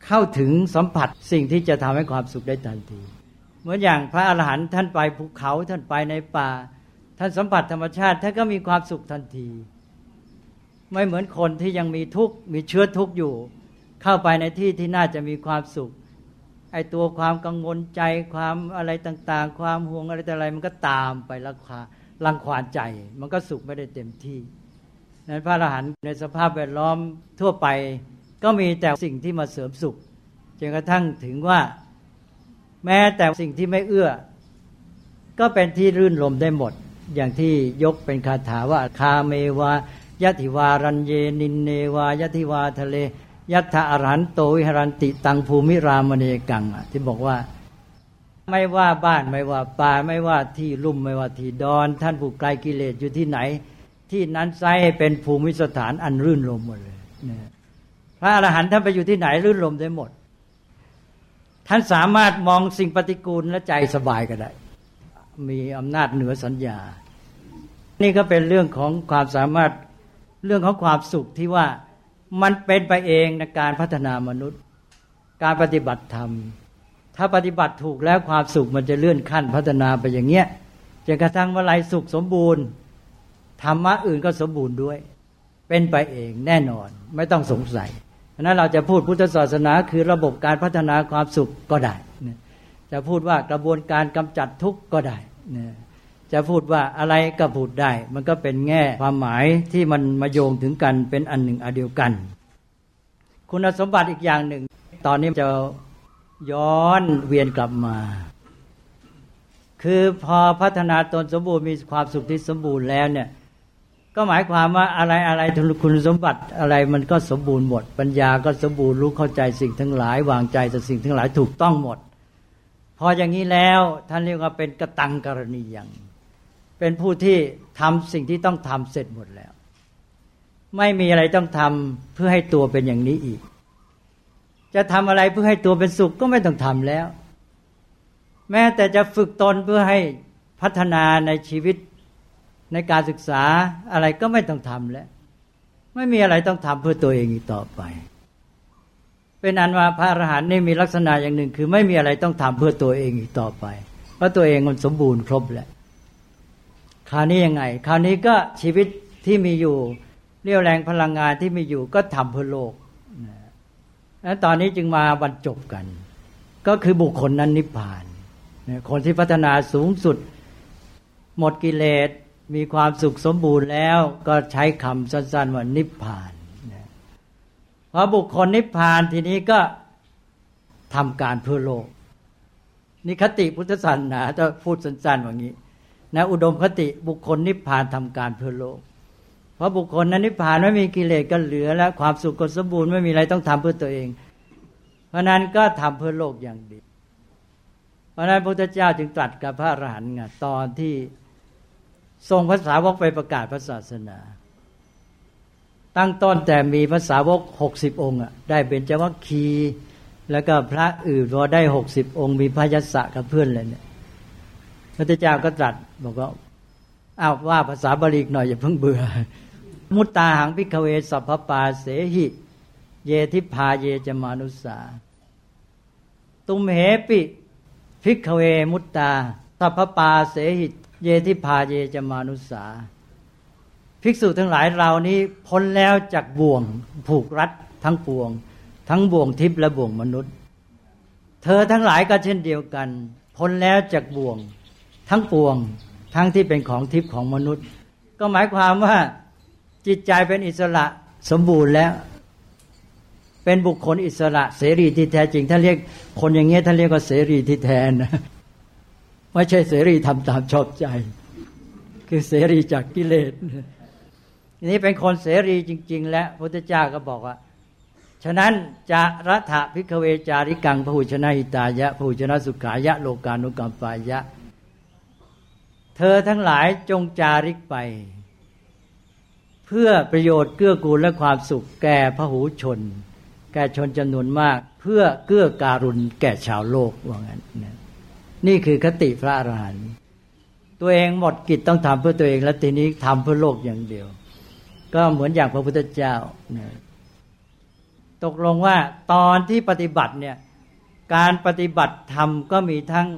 เข้าถึงสัมผัสสิ่งที่จะทำให้ความสุขได้ทันที เหมือนอย่างพระอาหารหันต์ท่านไปภูเขาท่านไปในป่า ท่านสัมผัสธรรมชาติท่านก็มีความสุขทันที ไม่เหมือนคนที่ยังมีทุกข์มีเชื้อทุกข์อยู่ เข้าไปในที่ที่น่าจะมีความสุขไอตัวความกังวลใจความอะไรต่าง ๆ ความห่วงอะไรแต่อะไรมันก็ตามไปลังควา ลังควานใจ มันก็สุขไม่ได้เต็มที่นั้นพระอรหันต์ในสภาพแวดล้อมทั่วไป ก็มีแต่สิ่งที่มาเสริมสุขจนกระทั่งถึงว่าแม้แต่สิ่งที่ไม่เอื้อ ก็เป็นที่รื่นลมได้หมด อย่างที่ยกเป็นคาถาว่าคาเมวายะทิวารันเยนินเนวายะทิวาทะเลยัตถะอรหันโตวิหรันติตังภูมิรามเนกังที่บอกว่า ไม่ว่าบ้านไม่ว่าป่าไม่ว่าที่ลุ่มไม่ว่าที่ดอน ท่านผู้ไกลกิเลสอยู่ที่ไหน ที่นั้นไซเป็นภูมิสถานอันรื่นลมหมดเลยพระอรหันต์ท่านไปอยู่ที่ไหนรื่นลมได้หมด ท่านสามารถมองสิ่งปฏิกูลและใจสบายก็ได้ มีอำนาจเหนือสัญญา นี่ก็เป็นเรื่องของความสามารถเรื่องของความสุขที่ว่ามันเป็นไปเองในการพัฒนามนุษย์ การปฏิบัติธรรม ถ้าปฏิบัติถูกแล้วความสุขมันจะเลื่อนขั้นพัฒนาไปอย่างเงี้ยจนกระทั่งเมื่อไรสุขสมบูรณ์ธรรมะอื่นก็สมบูรณ์ด้วย เป็นไปเองแน่นอนไม่ต้องสงสัยเพราะนั้นเราจะพูดพุทธศาสนาคือระบบการพัฒนาความสุขก็ได้ จะพูดว่ากระบวนการกำจัดทุกข์ก็ได้ จะพูดว่าอะไรก็พูดได้ มันก็เป็นแง่ความหมายที่มันมาโยงถึงกันเป็นอันหนึ่งอันเดียวกัน คุณสมบัติอีกอย่างหนึ่ง ตอนนี้จะ ย้อนเวียนกลับมา คือพอพัฒนาตนสมบูรณ์มีความสุขที่สมบูรณ์แล้วเนี่ย ก็หมายความว่าอะไรอะไรคุณสมบัติอะไรมันก็สมบูรณ์หมด ปัญญาก็สมบูรณ์รู้เข้าใจสิ่งทั้งหลาย วางใจต่อสิ่งทั้งหลายถูกต้องหมด พออย่างนี้แล้วท่านเรียกว่าเป็นกระตังกรณีย่างเป็นผู้ที่ทำสิ่งที่ต้องทำเสร็จหมดแล้ว ไม่มีอะไรต้องทำเพื่อให้ตัวเป็นอย่างนี้อีก จะทำอะไรเพื่อให้ตัวเป็นสุขก็ไม่ต้องทำแล้ว แม้แต่จะฝึกตนเพื่อให้พัฒนาในชีวิตในการศึกษาอะไรก็ไม่ต้องทำแล้ว ไม่มีอะไรต้องทำเพื่อตัวเองอีกต่อไป เป็นอันว่าพระอรหันต์นี่มีลักษณะอย่างหนึ่ง คือไม่มีอะไรต้องทำเพื่อตัวเองอีกต่อไป เพราะตัวเองมันสมบูรณ์ครบแล้วคราวนี้ยังไง คราวนี้ก็ชีวิตที่มีอยู่ เรี่ยวแรงพลังงานที่มีอยู่ก็ทำเพื่อโลก นะตอนนี้จึงมาบรรจบกัน ก็คือบุคคลนั้นนิพพานคนที่พัฒนาสูงสุด หมดกิเลสมีความสุขสมบูรณ์แล้วก็ใช้คำสั้นๆว่านิพพานพอบุคคลนิพพานทีนี้ก็ทำการเพื่อโลกนี่คติพุทธศาสนาจะพูดสั้นๆอย่างี้นะอุดมคติบุคคลนิพพานทำการเพื่อโลก เพราะบุคคลนั้นนิพพานไม่มีกิเลสก็เหลือแล้วความสุขก็สมบูรณ์ไม่มีอะไรต้องทำเพื่อตัวเอง เพราะนั้นก็ทำเพื่อโลกอย่างดีเพราะนั้นพระพุทธเจ้าจึงตรัสกับพระอรหันต์ไงตอนที่ทรงภาษาวกไปประกาศพระศาสนา ตั้งต้นแต่มีภาษาวกหกสิบองค์ได้เป็นเจ้าวัคคีแล้วก็พระอื่นพอได้หกสิบองค์ มีพระยศกับเพื่อนเลยเนี่ยพระเจ้าก็ตรัสบอกว่าอ้าวว่าภาษาบาลีหน่อยอย่าเพิ่งเบื่อ มุตโตหัง ภิกขเวสัพพปาเสหิ เยทิพพาเยจมานุสา ตุมเหปิ ภิกขเวมุตตาสัพพปาเสหิ เยทิพพาเยจมานุสา ภิกษุทั้งหลายเรานี้พ้นแล้วจากบ่วงผูกรัดทั้งปวง ทั้งบ่วงทิพย์และบ่วงมนุษย์ เธอทั้งหลายก็เช่นเดียวกัน พ้นแล้วจากบ่วง ทั้งปวง ทั้งที่เป็นของทิพย์ของมนุษย์ ก็หมายความว่า จิตใจเป็นอิสระสมบูรณ์แล้ว เป็นบุคคลอิสระเสรีที่แท้จริง ถ้าเรียกคนอย่างเงี้ยท่านเรียกว่าเสรีที่แท้นะไม่ใช่เสรีทำตามชอบใจ คือเสรีจากกิเลสนี่เป็นคนเสรีจริง ๆ และพระพุทธเจ้าก็บอกว่าฉะนั้นจะรัฐพิกเวจาริกังพหูชนะหิตายะพหูชนะสุขายะโลกานุกรรมปายะ เธอทั้งหลายจงจาริกไป เพื่อประโยชน์เกื้อกูลและความสุขแก่พหูชน แก่ชนจำนวนมาก เพื่อเกื้อการุณแก่ชาวโลกว่างั้นนี่คือคติพระอรหันต์ตัวเองหมดกิจต้องทำเพื่อตัวเองแล้วทีนี้ทำเพื่อโลกอย่างเดียว ก็เหมือนอย่างพระพุทธเจ้าตกลงว่าตอนที่ปฏิบัติเนี่ยการปฏิบัติธรรมก็มีทั้ง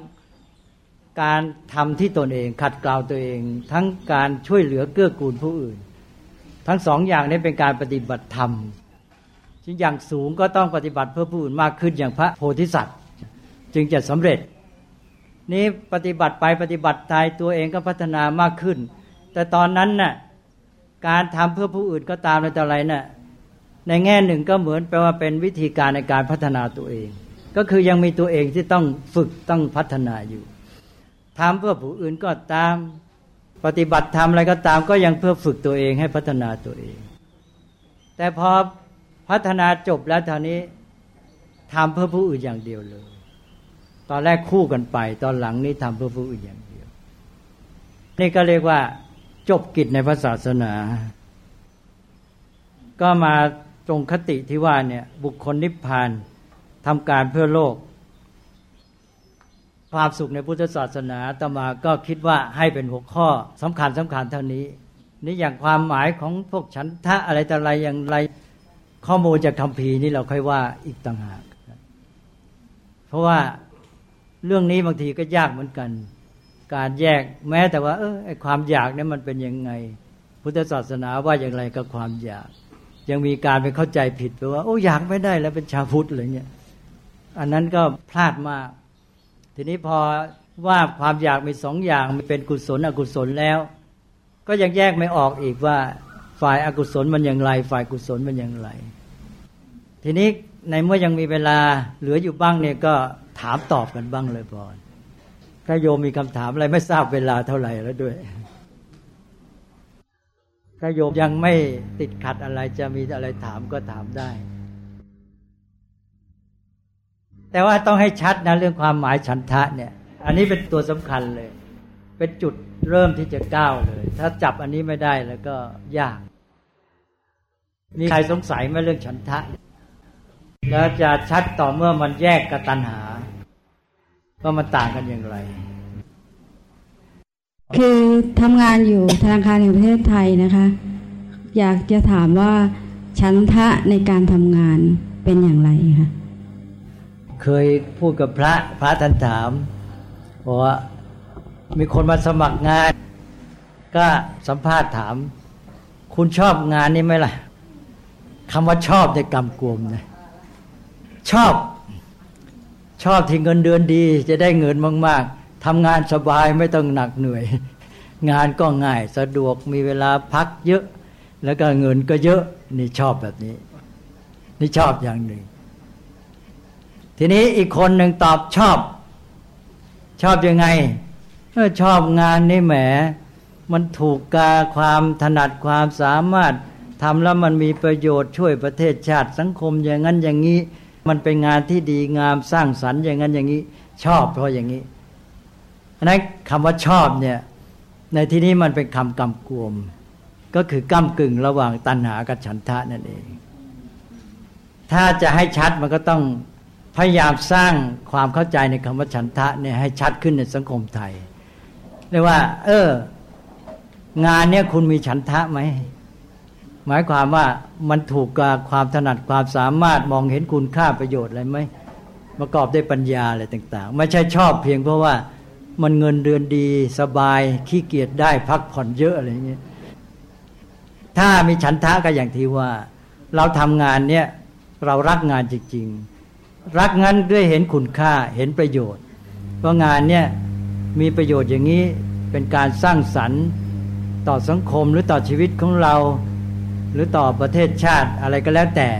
การทำที่ตนเองขัดเกลาตัวเอง ทั้งการช่วยเหลือเกื้อกูลผู้อื่น ทั้งสองอย่างนี้เป็นการปฏิบัติธรรมจึงอย่างสูงก็ต้องปฏิบัติเพื่อผู้อื่นมากขึ้นอย่างพระโพธิสัตว์ จึงจะสำเร็จ นี้ปฏิบัติไปปฏิบัติทายตัวเองก็พัฒนามากขึ้น แต่ตอนนั้นน่ะการทำเพื่อผู้อื่นก็ตามในต่อะไรน่ะในแง่หนึ่งก็เหมือนแปลว่าเป็นวิธีการในการพัฒนาตัวเอง ก็คือยังมีตัวเองที่ต้องฝึกต้องพัฒนาอยู่ทำเพื่อผู้อื่นก็ตาม ปฏิบัติทำอะไรก็ตามก็ยังเพื่อฝึกตัวเองให้พัฒนาตัวเอง แต่พอพัฒนาจบแล้วท่านี้ทำเพื่อผู้อื่นอย่างเดียวเลย ตอนแรกคู่กันไป ตอนหลังนี้ทำเพื่อผู้อื่นอย่างเดียว นี่ก็เรียกว่าจบกิจในพระศาสนา ก็มาตรงคติที่ว่าเนี่ยบุคคลนิพพานทำการเพื่อโลก ความสุขในพุทธศาสนาตมาก็คิดว่าให้เป็นหัวข้อสำคัญสำคัญเท่านี้ นี่อย่างความหมายของพวกฉันทะอะไรแต่อะไรอย่างไรข้อมูลจากคำพีนี่เราค่อยว่าอีกต่างหาก เพราะว่าเรื่องนี้บางทีก็ยากเหมือนกัน การแยกแม้แต่ว่า เออไอความอยากเนี่ยมันเป็นยังไง พุทธศาสนาว่าอย่างไรกับความอยาก ยังมีการไปเข้าใจผิดไปว่า โอ้อยากไม่ได้แล้วเป็นชาวพุทธอะไรเงี้ยอันนั้นก็พลาดมาก ทีนี้พอว่าความอยากมีสองอย่างมีเป็นกุศลอกุศลแล้ว ก็ยังแยกไม่ออกอีกว่า ฝ่ายอากุศลมันอย่างไร ฝ่ายกุศลมันอย่างไร ทีนี้ในเมื่อยังมีเวลาเหลืออยู่บ้างเนี่ยก็ถามตอบกันบ้างเลยพอถ้าโยมมีคำถามอะไรไม่ทราบเวลาเท่าไหร่แล้วด้วยถ้าโยมยังไม่ติดขัดอะไรจะมีอะไรถามก็ถามได้ แต่ว่าต้องให้ชัดนะเรื่องความหมายฉันทะเนี่ย อันนี้เป็นตัวสำคัญเลย เป็นจุดเริ่มที่จะก้าวเลย ถ้าจับอันนี้ไม่ได้แล้วก็ยาก มีใครสงสัยไหมเรื่องฉันทะ แล้วจะชัดต่อเมื่อมันแยกกับตัณหาก็มาต่างกันอย่างไร คือทำงานอยู่ธนาคารแห่งประเทศไทยนะคะ อยากจะถามว่าชั้นทะในการทำงานเป็นอย่างไรคะ เคยพูดกับพระพระท่านถามบอกว่ามีคนมาสมัครงาน ก็สัมภาษณ์ถาม คุณชอบงานนี้ไหมล่ะคำว่าชอบในกรรมกลมนะชอบ ชอบที่เงินเดือนดี จะได้เงินมาก ๆทำงานสบายไม่ต้องหนักเหนื่อย งานก็ง่ายสะดวกมีเวลาพักเยอะ แล้วก็เงินก็เยอะ นี่ชอบแบบนี้ นี่ชอบอย่างหนึ่ง ทีนี้อีกคนหนึ่งตอบชอบ ชอบยังไงชอบงานนี่แหม มันถูกกาความถนัดความสามารถทำแล้วมันมีประโยชน์ช่วยประเทศชาติสังคมอย่างนั้นอย่างนี้ มันเป็นงานที่ดีงามสร้างสรรค์อย่างนั้นอย่างนี้ ชอบเพราะอย่างนี้อันนั้นคำว่าชอบเนี่ยในที่นี้มันเป็นคำกำกวม ก็คือก้ากึ่งระหว่างตัณหากับฉันทะนั่นเอง ถ้าจะให้ชัดมันก็ต้อง พยายามสร้างความเข้าใจในคำว่าฉันทะเนี่ยให้ชัดขึ้นในสังคมไทยเรียกว่า เออ งานเนี่ยคุณมีฉันทะไหมหมายความว่ามันถูกกับความถนัดความสามารถมองเห็นคุณค่าประโยชน์อะไรไหมประกอบด้วยปัญญาอะไรต่าง ๆ ไม่ใช่ชอบเพียงเพราะว่ามันเงินเดือนดีสบายขี้เกียจได้พักผ่อนเยอะอะไรเงี้ยถ้ามีฉันทะก็อย่างที่ว่า เราทำงานเนี่ยเรารักงานจริง ๆ รักงั้นด้วยเห็นคุณค่าเห็นประโยชน์เพราะงานเนี่ยมีประโยชน์อย่างนี้เป็นการสร้างสรรค์ต่อสังคมหรือต่อชีวิตของเรา หรือต่อประเทศชาติอะไรก็แล้วแต่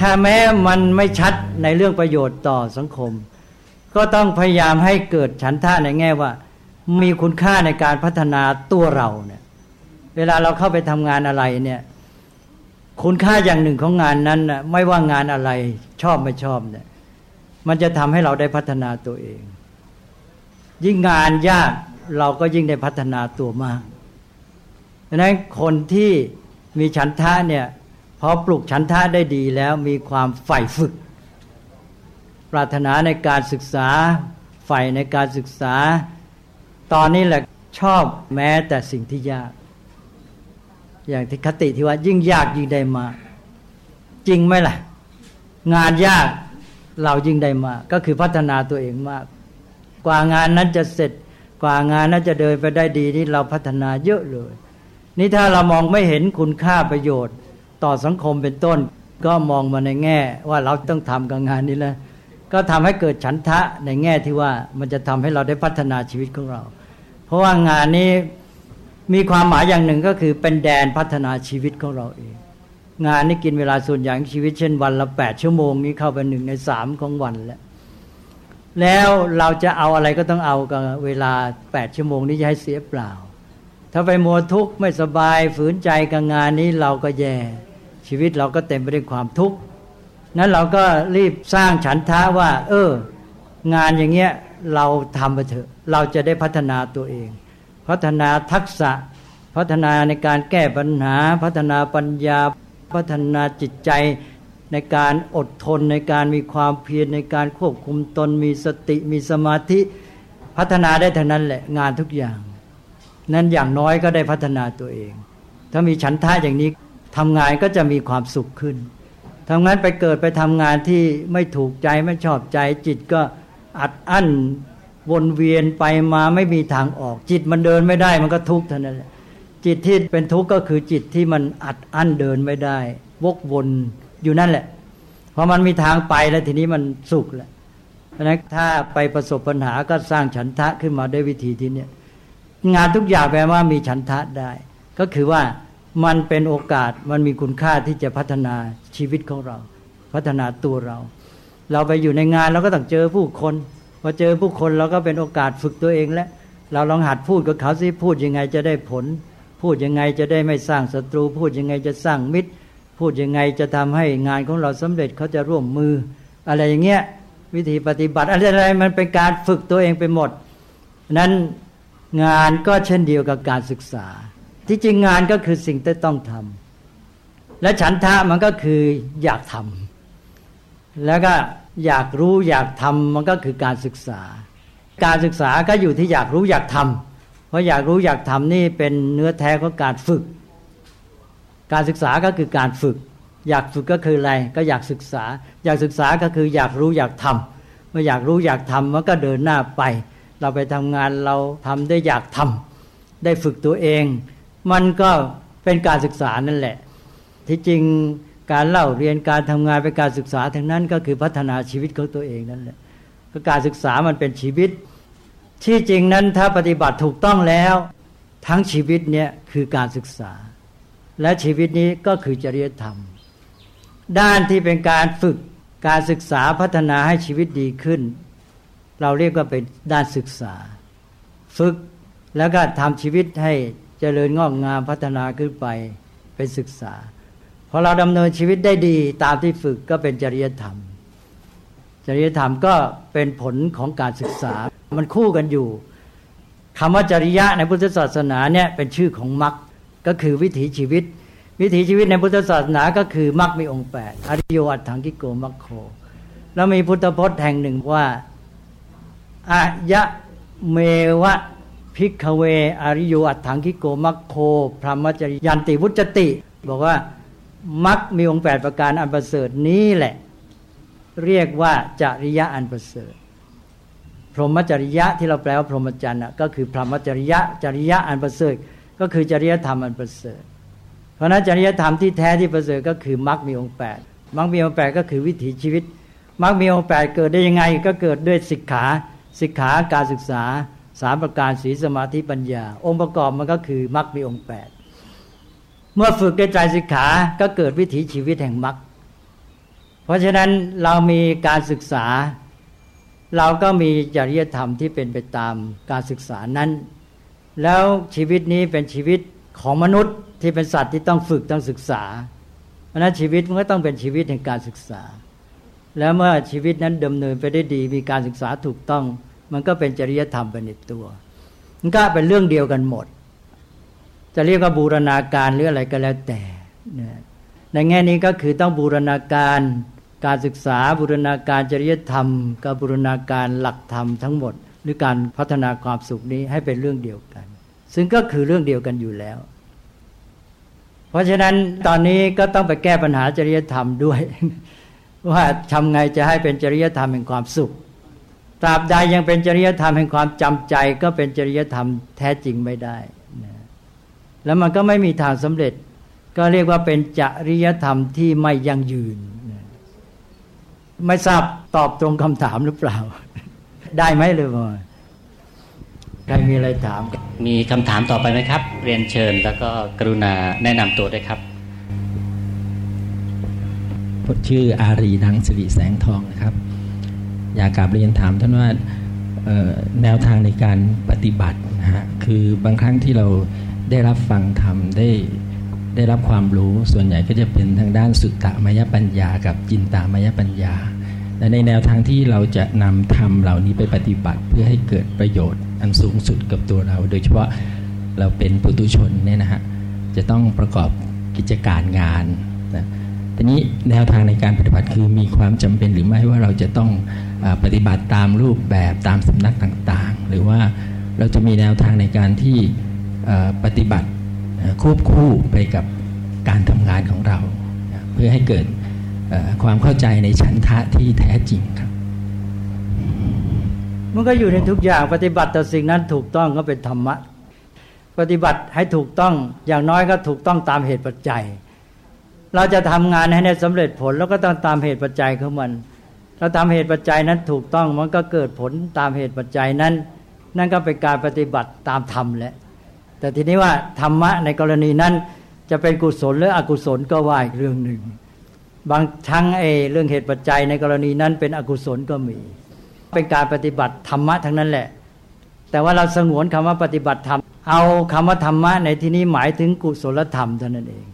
ถ้าแม้มันไม่ชัดในเรื่องประโยชน์ต่อสังคม ก็ต้องพยายามให้เกิดฉันท่าในแง่ว่า มีคุณค่าในการพัฒนาตัวเราเนี่ยเวลาเราเข้าไปทำงานอะไรเนี่ย คุณค่าอย่างหนึ่งของงานนั้นนะไม่ว่างานอะไรชอบไม่ชอบเนี่ย มันจะทำให้เราได้พัฒนาตัวเอง ยิ่งงานยากเราก็ยิ่งได้พัฒนาตัวมากดังนั้นคนที่มีฉันทะเนี่ยพอปลุกฉันทะได้ดีแล้วมีความใฝ่ฝึก ปรารถนาในการศึกษาใฝ่ในการศึกษา ตอนนี้แหละชอบแม้แต่สิ่งที่ยาก อย่างที่คติที่ว่า ยิ่งยากยิ่งได้มาจริงไหมล่ะ งานยากเรายิ่งได้มาก็คือพัฒนาตัวเองมาก กว่างานนั้นจะเสร็จ กว่างานนั้นจะเดินไปได้ดีนี่เราพัฒนาเยอะเลย นี่ถ้าเรามองไม่เห็นคุณค่าประโยชน์ ต่อสังคมเป็นต้น ก็มองมาในแง่ว่าเราต้องทำกับงานนี้แล้วก็ทำให้เกิดฉันทะในแง่ที่ว่ามันจะทำให้เราได้พัฒนาชีวิตของเรา เพราะว่างานนี้ มีความหมายอย่างหนึ่งก็คือเป็นแดนพัฒนาชีวิตของเราเอง งานนี้กินเวลาส่วนใหญ่ของชีวิตเช่นวันละแปดชั่วโมงนี้เข้าไปหนึ่งในสามของวันแล้วแล้วเราจะเอาอะไรก็ต้องเอากับเวลาแปดชั่วโมงนี้จะให้เสียเปล่า ถ้าไปมัวทุกข์ไม่สบายฝืนใจกับงานนี้เราก็แย่ ชีวิตเราก็เต็มไปด้วยความทุกข์นั้นเราก็รีบสร้างฉันท้าว่า เออ งานอย่างเงี้ยเราทำไปเถอะ เราจะได้พัฒนาตัวเอง พัฒนาทักษะ พัฒนาในการแก้ปัญหา พัฒนาปัญญา พัฒนาจิตใจในการอดทนในการมีความเพียรในการควบคุมตนมีสติมีสมาธิพัฒนาได้ทั้งนั้นแหละงานทุกอย่าง นั้นอย่างน้อยก็ได้พัฒนาตัวเอง ถ้ามีฉันท่าอย่างนี้ทำงานก็จะมีความสุขขึ้นทำงานไปเกิดไปทำงานที่ไม่ถูกใจไม่ชอบใจจิตก็อัดอั้น วนเวียนไปมาไม่มีทางออก จิตมันเดินไม่ได้มันก็ทุกข์เท่านั้นแหละจิตที่เป็นทุกข์ก็คือจิตที่มันอัดอั้นเดินไม่ได้ วกวนอยู่นั่นแหละพอมันมีทางไปแล้วทีนี้มันสุขแหละเพราะนั้นถ้าไปประสบปัญหาก็สร้างฉันทะขึ้นมาด้วยวิธีที่นี้งานทุกอย่างแปลว่ามีฉันทะได้ ก็คือว่ามันเป็นโอกาสมันมีคุณค่าที่จะพัฒนาชีวิตของเรา พัฒนาตัวเรา เราไปอยู่ในงานเราก็ต้องเจอผู้คน พอเจอผู้คนเราก็เป็นโอกาสฝึกตัวเองแล้วเราลองหัดพูดกับเขาสิพูดยังไงจะได้ผล พูดยังไงจะได้ไม่สร้างศัตรู พูดยังไงจะสร้างมิตร พูดยังไงจะทำให้งานของเราสำเร็จเขาจะร่วมมือ อะไรอย่างเงี้ยวิธีปฏิบัติอะไรอะไรมันเป็นการฝึกตัวเองไปหมด นั้นงานก็เช่นเดียวกับการศึกษา ที่จริงงานก็คือสิ่งที่ต้องทำและฉันทะมันก็คืออยากทำแล้วก็ อยากรู้อยากทำมันก็คือการศึกษา การศึกษาก็อยู่ที่อยากรู้อยากทำเพราะอยากรู้อยากทำนี่เป็นเนื้อแท้ของการฝึก การศึกษาก็คือการฝึก อยากฝึกก็คืออะไรก็อยากศึกษา อยากศึกษาก็คืออยากรู้อยากทำเมื่ออยากรู้อยากทำมันก็เดินหน้าไป เราไปทำงานเราทำได้อยากทำได้ฝึกตัวเอง มันก็เป็นการศึกษานั่นแหละ ที่จริง การเล่าเรียนการทำงานเป็นการศึกษาทั้งนั้นก็คือพัฒนาชีวิตของตัวเองนั่นแหละการศึกษามันเป็นชีวิต ที่จริงนั้นถ้าปฏิบัติถูกต้องแล้ว ทั้งชีวิตเนี่ยคือการศึกษา และชีวิตนี้ก็คือจริยธรรม ด้านที่เป็นการฝึกการศึกษาพัฒนาให้ชีวิตดีขึ้น เราเรียกว่าเป็นด้านศึกษา ฝึกแล้วก็ทำชีวิตให้เจริญงอกงามพัฒนาขึ้นไปเป็นศึกษา พอเราดำเนินชีวิตได้ดีตามที่ฝึกก็เป็นจริยธรรม จริยธรรมก็เป็นผลของการศึกษา มันคู่กันอยู่คำว่าจริยะในพุทธศาสนาเนี่ยเป็นชื่อของมรรคก็คือวิถีชีวิต วิถีชีวิตในพุทธศาสนาก็คือมรรคมีองค์แปดอริโยอัตถังกิโกมรรคโค แล้วมีพุทธพจน์แห่งหนึ่งว่าอายะเมวะพิกเวอริโยอัตถังกิโกมัคโคพรหมจริยันติวุจติ บอกว่า มัคมีองค์แปดประการอันประเสริฐนี้แหละ เรียกว่าจริยะอันประเสริฐ พรหมจริยะที่เราแปลว่าพรหมจรรย์ก็คือพรหมจริยะจริยะอันประเสริฐ ก็คือจริยธรรมอันประเสริฐ เพราะนั้นจริยธรรมที่แท้ที่ประเสริฐก็คือมรรคมีองค์แปดมรรคมีองค์แปดก็คือวิถีชีวิตมรรคมีองค์แปดเกิดได้ยังไง ก็เกิดด้วยสิกขาสิกขาการศึกษาสามประการศีลสมาธิปัญญา องค์ประกอบมันก็คือมรรคมีองค์แปด เมื่อฝึกด้วยใจสิกขาก็เกิดวิถีชีวิตแห่งมรรคเพราะฉะนั้นเรามีการศึกษา เราก็มีจริยธรรมที่เป็นไปตามการศึกษานั้น แล้วชีวิตนี้เป็นชีวิตของมนุษย์ที่เป็นสัตว์ที่ต้องฝึกต้องศึกษา เพราะนั้นชีวิตมันก็ต้องเป็นชีวิตแห่งการศึกษา แล้วเมื่อชีวิตนั้นดำเนินไปได้ดี มีการศึกษาถูกต้อง มันก็เป็นจริยธรรมไปในตัว มันก็เป็นเรื่องเดียวกันหมด จะเรียกว่าบูรณาการหรืออะไรก็แล้วแต่ในแง่นี้ก็คือต้องบูรณาการการศึกษาบูรณาการจริยธรรมกับบูรณาการหลักธรรมทั้งหมด หรือการพัฒนาความสุขนี้ให้เป็นเรื่องเดียวกัน ซึ่งก็คือเรื่องเดียวกันอยู่แล้ว เพราะฉะนั้นตอนนี้ก็ต้องไปแก้ปัญหาจริยธรรมด้วย ว่าทำไงจะให้เป็นจริยธรรมแห่งความสุขตราบใดยังเป็นจริยธรรมแห่งความจำใจ ก็เป็นจริยธรรมแท้จริงไม่ได้ แล้วมันก็ไม่มีทางสำเร็จ ก็เรียกว่าเป็นจริยธรรมที่ไม่ยั่งยืน ไม่ทราบตอบตรงคำถามหรือเปล่า ได้ไหมเลยบ่ใครมีอะไรถาม มีคำถามต่อไปไหมครับ เรียนเชิญแล้วก็กรุณาแนะนำตัวด้วยครับชื่ออารีนังสิริแสงทองนะครับ อยากกลับเรียนถามท่านว่าแนวทางในการปฏิบัตินะฮะคือบางครั้งที่เรา ได้รับฟังธรรมได้ได้รับความรู้ส่วนใหญ่ก็จะเป็นทางด้านสุตตมยปัญญา กับจินตามยปัญญาและในแนวทางที่เราจะนำธรรมเหล่านี้ไปปฏิบัติเพื่อให้เกิดประโยชน์อันสูงสุดกับตัวเรา โดยเฉพาะเราเป็นปุถุชนเนี่ยนะฮะจะต้องประกอบกิจการงานนะทีนี้แนวทางในการปฏิบัติคือมีความจำเป็นหรือไม่ว่าเราจะต้องอปฏิบัติตามรูปแบบตามสำนักต่างๆ หรือว่าเราจะมีแนวทางในการที่ ปฏิบัติควบคู่ไปกับการทำงานของเรา เพื่อให้เกิดความเข้าใจในฉันทะที่แท้จริงครับมันก็อยู่ในทุกอย่างปฏิบัติต่อสิ่งนั้นถูกต้องก็เป็นธรรมะ ปฏิบัติให้ถูกต้องอย่างน้อยก็ถูกต้องตามเหตุปัจจัย เราจะทำงานให้ได้สำเร็จผลแล้วก็ต้องตามเหตุปัจจัยของมันเราทำเหตุปัจจัยนั้นถูกต้องมันก็เกิดผลตามเหตุปัจจัยนั้น นั่นก็เป็นการปฏิบัติตามธรรมแหละ แต่ทีนี้ว่าธรรมะในกรณีนั้น จะเป็นกุศลหรืออกุศลก็ว่าอีกเรื่องหนึ่ง บางครั้งเอเรื่องเหตุปัจจัยในกรณีนั้นเป็นอกุศลก็มี เป็นการปฏิบัติธรรมะทั้งนั้นแหละ แต่ว่าเราสงวนคำว่าปฏิบัติธรรม เอาคำว่าธรรมะในที่นี้หมายถึงกุศลธรรมเท่านั้นเอง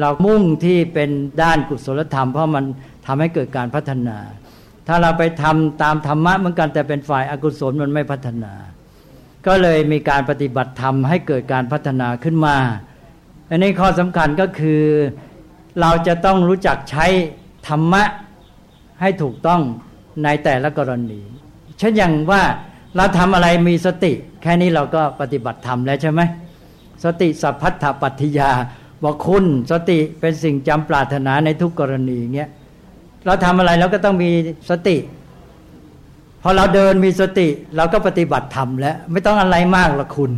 เรามุ่งที่เป็นด้านกุศลธรรม เพราะมันทำให้เกิดการพัฒนา ถ้าเราไปทำตามธรรมะเหมือนกันแต่เป็นฝ่ายอากุศลมันไม่พัฒนา ก็เลยมีการปฏิบัติธรรมให้เกิดการพัฒนาขึ้นมา อันนี้ข้อสำคัญก็คือเราจะต้องรู้จักใช้ธรรมะให้ถูกต้องในแต่ละกรณี เช่นอย่างว่าเราทำอะไรมีสติ แค่นี้เราก็ปฏิบัติธรรมแล้วใช่ไหมสติสัพพัทธปัติยาบอกคุณสติเป็นสิ่งจำปรารถนาในทุกกรณีเงี้ยเราทำอะไรเราก็ต้องมีสติ อเราเดินมีสติ เราก็ปฏิบัติธรรมแล้ว ไม่ต้องอะไรมากละคุณ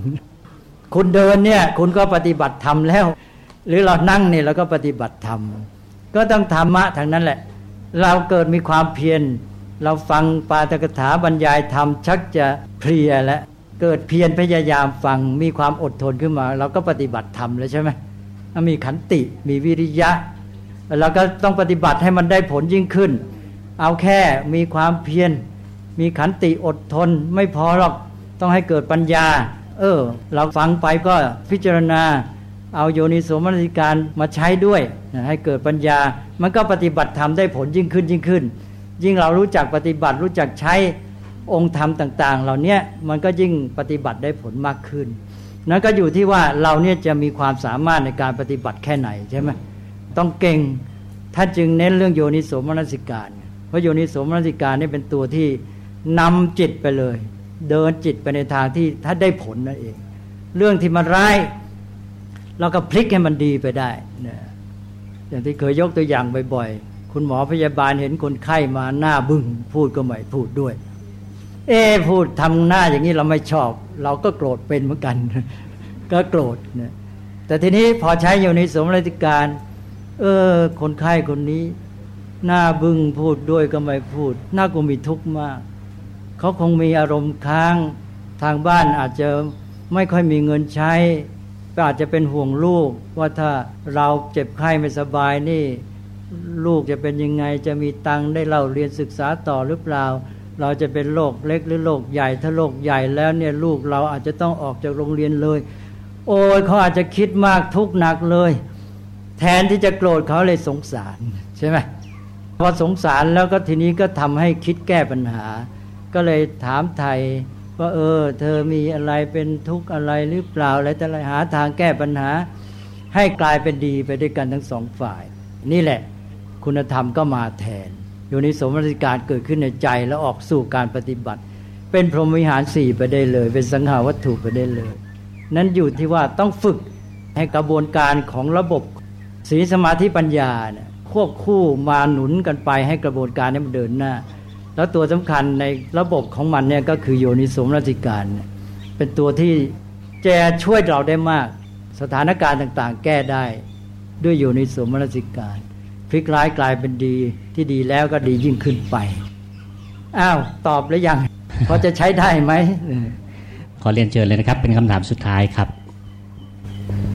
คุณเดินเนี่ย คุณก็ปฏิบัติธรรมแล้ว หรือเรานั่งเนี่ยเราก็ปฏิบัติธรรมก็ต้องธรรมะทางนั้นแหละ เราเกิดมีความเพียรเราฟังปาตกถาบรรยายธรรมชักจะเพลียแล้วเกิดเพียรพยายามฟังมีความอดทนขึ้นมา เราก็ปฏิบัติธรรมแล้วใช่ไหมมีขันติมีวิริยะเราก็ต้องปฏิบัติให้มันได้ผลยิ่งขึ้น เอาแค่มีความเพียร มีขันติอดทนไม่พอหรอกต้องให้เกิดปัญญา เออ เราฟังไปก็พิจารณา เอาโยนิโสมนสิการมาใช้ด้วยให้เกิดปัญญา มันก็ปฏิบัติทำได้ผลยิ่งขึ้นยิ่งขึ้น ยิ่งเรารู้จักปฏิบัติรู้จักใช้องค์ธรรมต่าง ๆ เหล่านี้มันก็ยิ่งปฏิบัติได้ผลมากขึ้นนั่นก็อยู่ที่ว่าเราเนี่ยจะมีความสามารถในการปฏิบัติแค่ไหนใช่ไหมต้องเก่งท่านจึงเน้นเรื่องโยนิโสมนสิการ เพราะโยนิโสมนสิการนี่เป็นตัวที่ นำจิตไปเลย เดินจิตไปในทางที่ถ้าได้ผลนั่นเอง เรื่องที่มันร้ายเราก็พลิกให้มันดีไปได้นะอย่างที่เคยยกตัวอย่างบ่อยๆ คุณหมอพยาบาลเห็นคนไข้มาหน้าบึง้งพูดก็ไม่พูดด้วย เอ๊พูดทำหน้าอย่างนี้เราไม่ชอบ เราก็โกรธเป็นเหมือนกัน ก็โกรธนะแต่ทีนี้พอใช้อยู่ในสมรติการ เออ คนไข้คนนี้ หน้าบึ้งพูดด้วยก็ไม่พูด หน้ากูมีทุกข์มาก เขาคงมีอารมณ์ค้างทางบ้านอาจจะไม่ค่อยมีเงินใช้ ก็อาจจะเป็นห่วงลูก ว่าถ้าเราเจ็บไข้ไม่สบายนี่ ลูกจะเป็นยังไงจะมีตังค์ได้เล่าเรียนศึกษาต่อหรือเปล่า เราจะเป็นโรคเล็กหรือโรคใหญ่ ถ้าโรคใหญ่แล้วเนี่ยลูกเราอาจจะต้องออกจากโรงเรียนเลย โอ้ยเขาอาจจะคิดมากทุกข์หนักเลย แทนที่จะโกรธเขาเลยสงสารใช่ไหมพอสงสารแล้วก็ทีนี้ก็ทำให้คิดแก้ปัญหา ก็เลยถามไทยว่าเออ เธอมีอะไรเป็นทุกข์อะไรหรือเปล่าอะไรแต่ไรหาทางแก้ปัญหา ให้กลายเป็นดีไปด้วยกันทั้งสองฝ่าย นี่แหละ คุณธรรมก็มาแทน อยู่ในสมรติการเกิดขึ้นในใจแล้วออกสู่การปฏิบัติ เป็นพรหมวิหารสี่ไปได้เลย เป็นสังหาวัตถุไปได้เลย นั้นอยู่ที่ว่าต้องฝึกให้กระบวนการของระบบศีลสมาธิปัญญาเนี่ยควบคู่มาหนุนกันไปให้กระบวนการนี้มันเดินหน้า แล้วตัวสำคัญในระบบของมันเนี่ยก็คือโยนิสมรติการเนี่ยเป็นตัวที่จะช่วยเราได้มาก สถานการณ์ต่าง ๆ แก้ได้ด้วยโยนิสมรติการ พลิกร้ายกลายเป็นดีที่ดีแล้วก็ดียิ่งขึ้นไปอ้าวตอบแล้วยังพอจะใช้ได้ไหมขอเรียนเชิญเลยนะครับ เป็นคำถามสุดท้ายครับ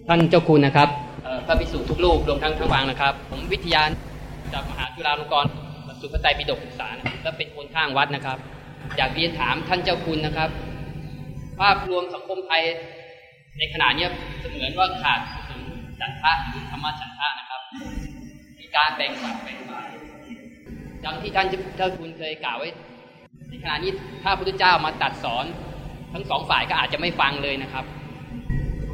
ท่านเจ้าคุณนะครับเอ่อพระภิกษุทุกรูปรวมทั้งทั้งวังนะครับ ผมวิทยาจากมหาจุฬาลงกรณ์ หลักสูตรพระไตรปิฎกศึกษานะและเป็นคนข้างวัดนะครับ อยากเรียนถามท่านเจ้าคุณนะครับ ภาพรวมสังคมไทยในขณะนี้เสมือนว่าขาดถึงฉันทะหรือธรรมฉันทะนะครับ มีการแบ่งฝักแบ่งฝ่ายดังที่ท่านเจ้าคุณเคยกล่าวไว้ ในขณะนี้ถ้าพระพุทธเจ้ามาตัดสอน ทั้งสองฝ่ายก็อาจจะไม่ฟังเลยนะครับ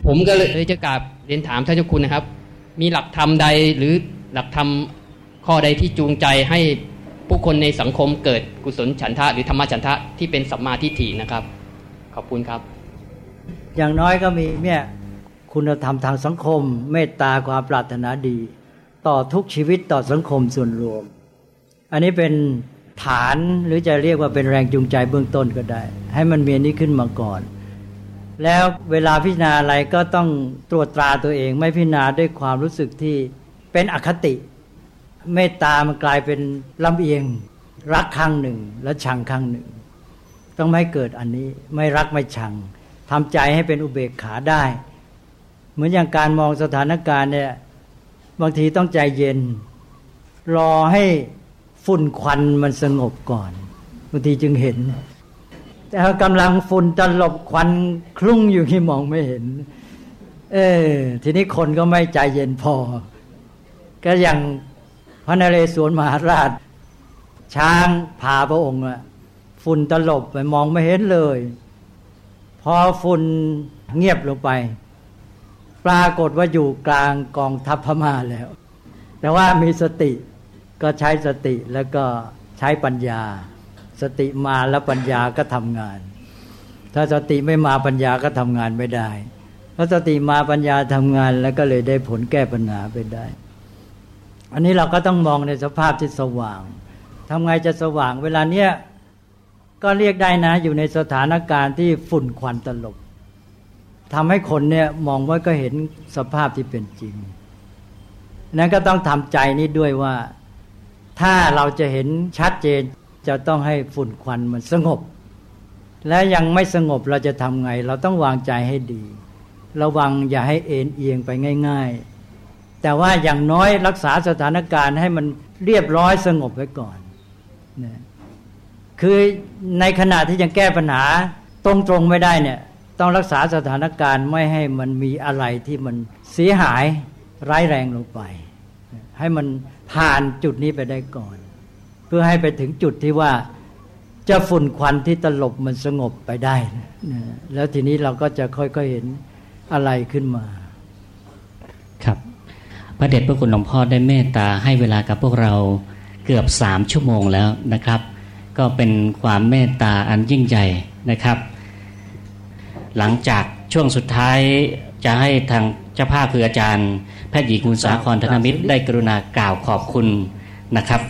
ผมก็เลยจะกราบเรียนถามท่านเจ้าคุณนะครับ มีหลักธรรมใดหรือหลักธรรมข้อใดที่จูงใจให้ ผู้คนในสังคมเกิดกุศลฉันทะหรือธรรมฉันทะที่เป็นสัมมาทิฏฐินะครับ ขอบคุณครับ อย่างน้อยก็มีเนี่ยคุณธรรมทางสังคม เมตตาความปรารถนาดี ต่อทุกชีวิตต่อสังคมส่วนรวม อันนี้เป็นฐานหรือจะเรียกว่าเป็นแรงจูงใจเบื้องต้นก็ได้ ให้มันมีนี้ขึ้นมาก่อน แล้วเวลาพิจารณาอะไรก็ต้องตรวจตราตัวเอง ไม่พิจารณาด้วยความรู้สึกที่เป็นอคติ เมตตามันกลายเป็นลำเอียง รักข้งหนึ่ง และชังข้งหนึ่ง ต้องไม่เกิดอันนี้ไม่รักไม่ชังทำใจให้เป็นอุเบกขาได้ เหมือนอย่างการมองสถานการณ์เนี่ยบางทีต้องใจเย็น รอให้ฝุ่นควันมันสงบก่อนบางทีจึงเห็น แต่กำลังฝุ่นตลบควันคลุ้งอยู่ที่มองไม่เห็น เออทีนี้คนก็ไม่ใจเย็นพอ ก็อย่าง ระนเรศวรมหาราช ช้างพาพระองค์อะฝุ่นตลบไปมองไม่เห็นเลย พอฝุ่นเงียบลงไป ปรากฏว่าอยู่กลางกองทัพพม่าแล้ว แต่ว่ามีสติก็ใช้สติแล้วก็ใช้ปัญญา สติมาแล้วปัญญาก็ทำงาน ถ้าสติไม่มาปัญญาก็ทำงานไม่ได้เพราสติมาปัญญาทำงานแล้วก็เลยได้ผลแก้ปัญหาไปได้ อันนี้เราก็ต้องมองในสภาพที่สว่าง ทำไงจะสว่าง เวลาเนี้ยก็เรียกได้นะ อยู่ในสถานการณ์ที่ฝุ่นควันตลบทำให้คนเนี่ยมองว่าก็เห็นสภาพที่เป็นจริง นั้นก็ต้องทำใจนี้ด้วยว่า ถ้าเราจะเห็นชัดเจนจะต้องให้ฝุ่นควันมันสงบ และยังไม่สงบเราจะทำไง เราต้องวางใจให้ดี ระวังอย่าให้เอ็นเอียงไปง่าย ๆ แต่ว่าอย่างน้อยรักษาสถานการณ์ให้มันเรียบร้อยสงบไว้ก่อนนะคือในขณะที่ยังแก้ปัญหาตรงๆไม่ได้เนี่ย ต้องรักษาสถานการณ์ไม่ให้มันมีอะไรที่มันเสียหายร้ายแรงลงไป ให้มันผ่านจุดนี้ไปได้ก่อน เพื่อให้ไปถึงจุดที่ว่าจะฝุ่นควันที่ตลบมันสงบไปได้นะแล้วทีนี้เราก็จะค่อยๆเห็นอะไรขึ้นมา ครับ พระเดชพระคุณหลวงพ่อได้เมตตาให้เวลากับพวกเราเกือบสามชั่วโมงแล้วนะครับ ก็เป็นความเมตตาอันยิ่งใหญ่นะครับ หลังจากช่วงสุดท้ายจะให้ทางเจ้าภาพคืออาจารย์ แพทย์หญิงคุณสาครธนมิตรได้กรุณากล่าวขอบคุณนะครับ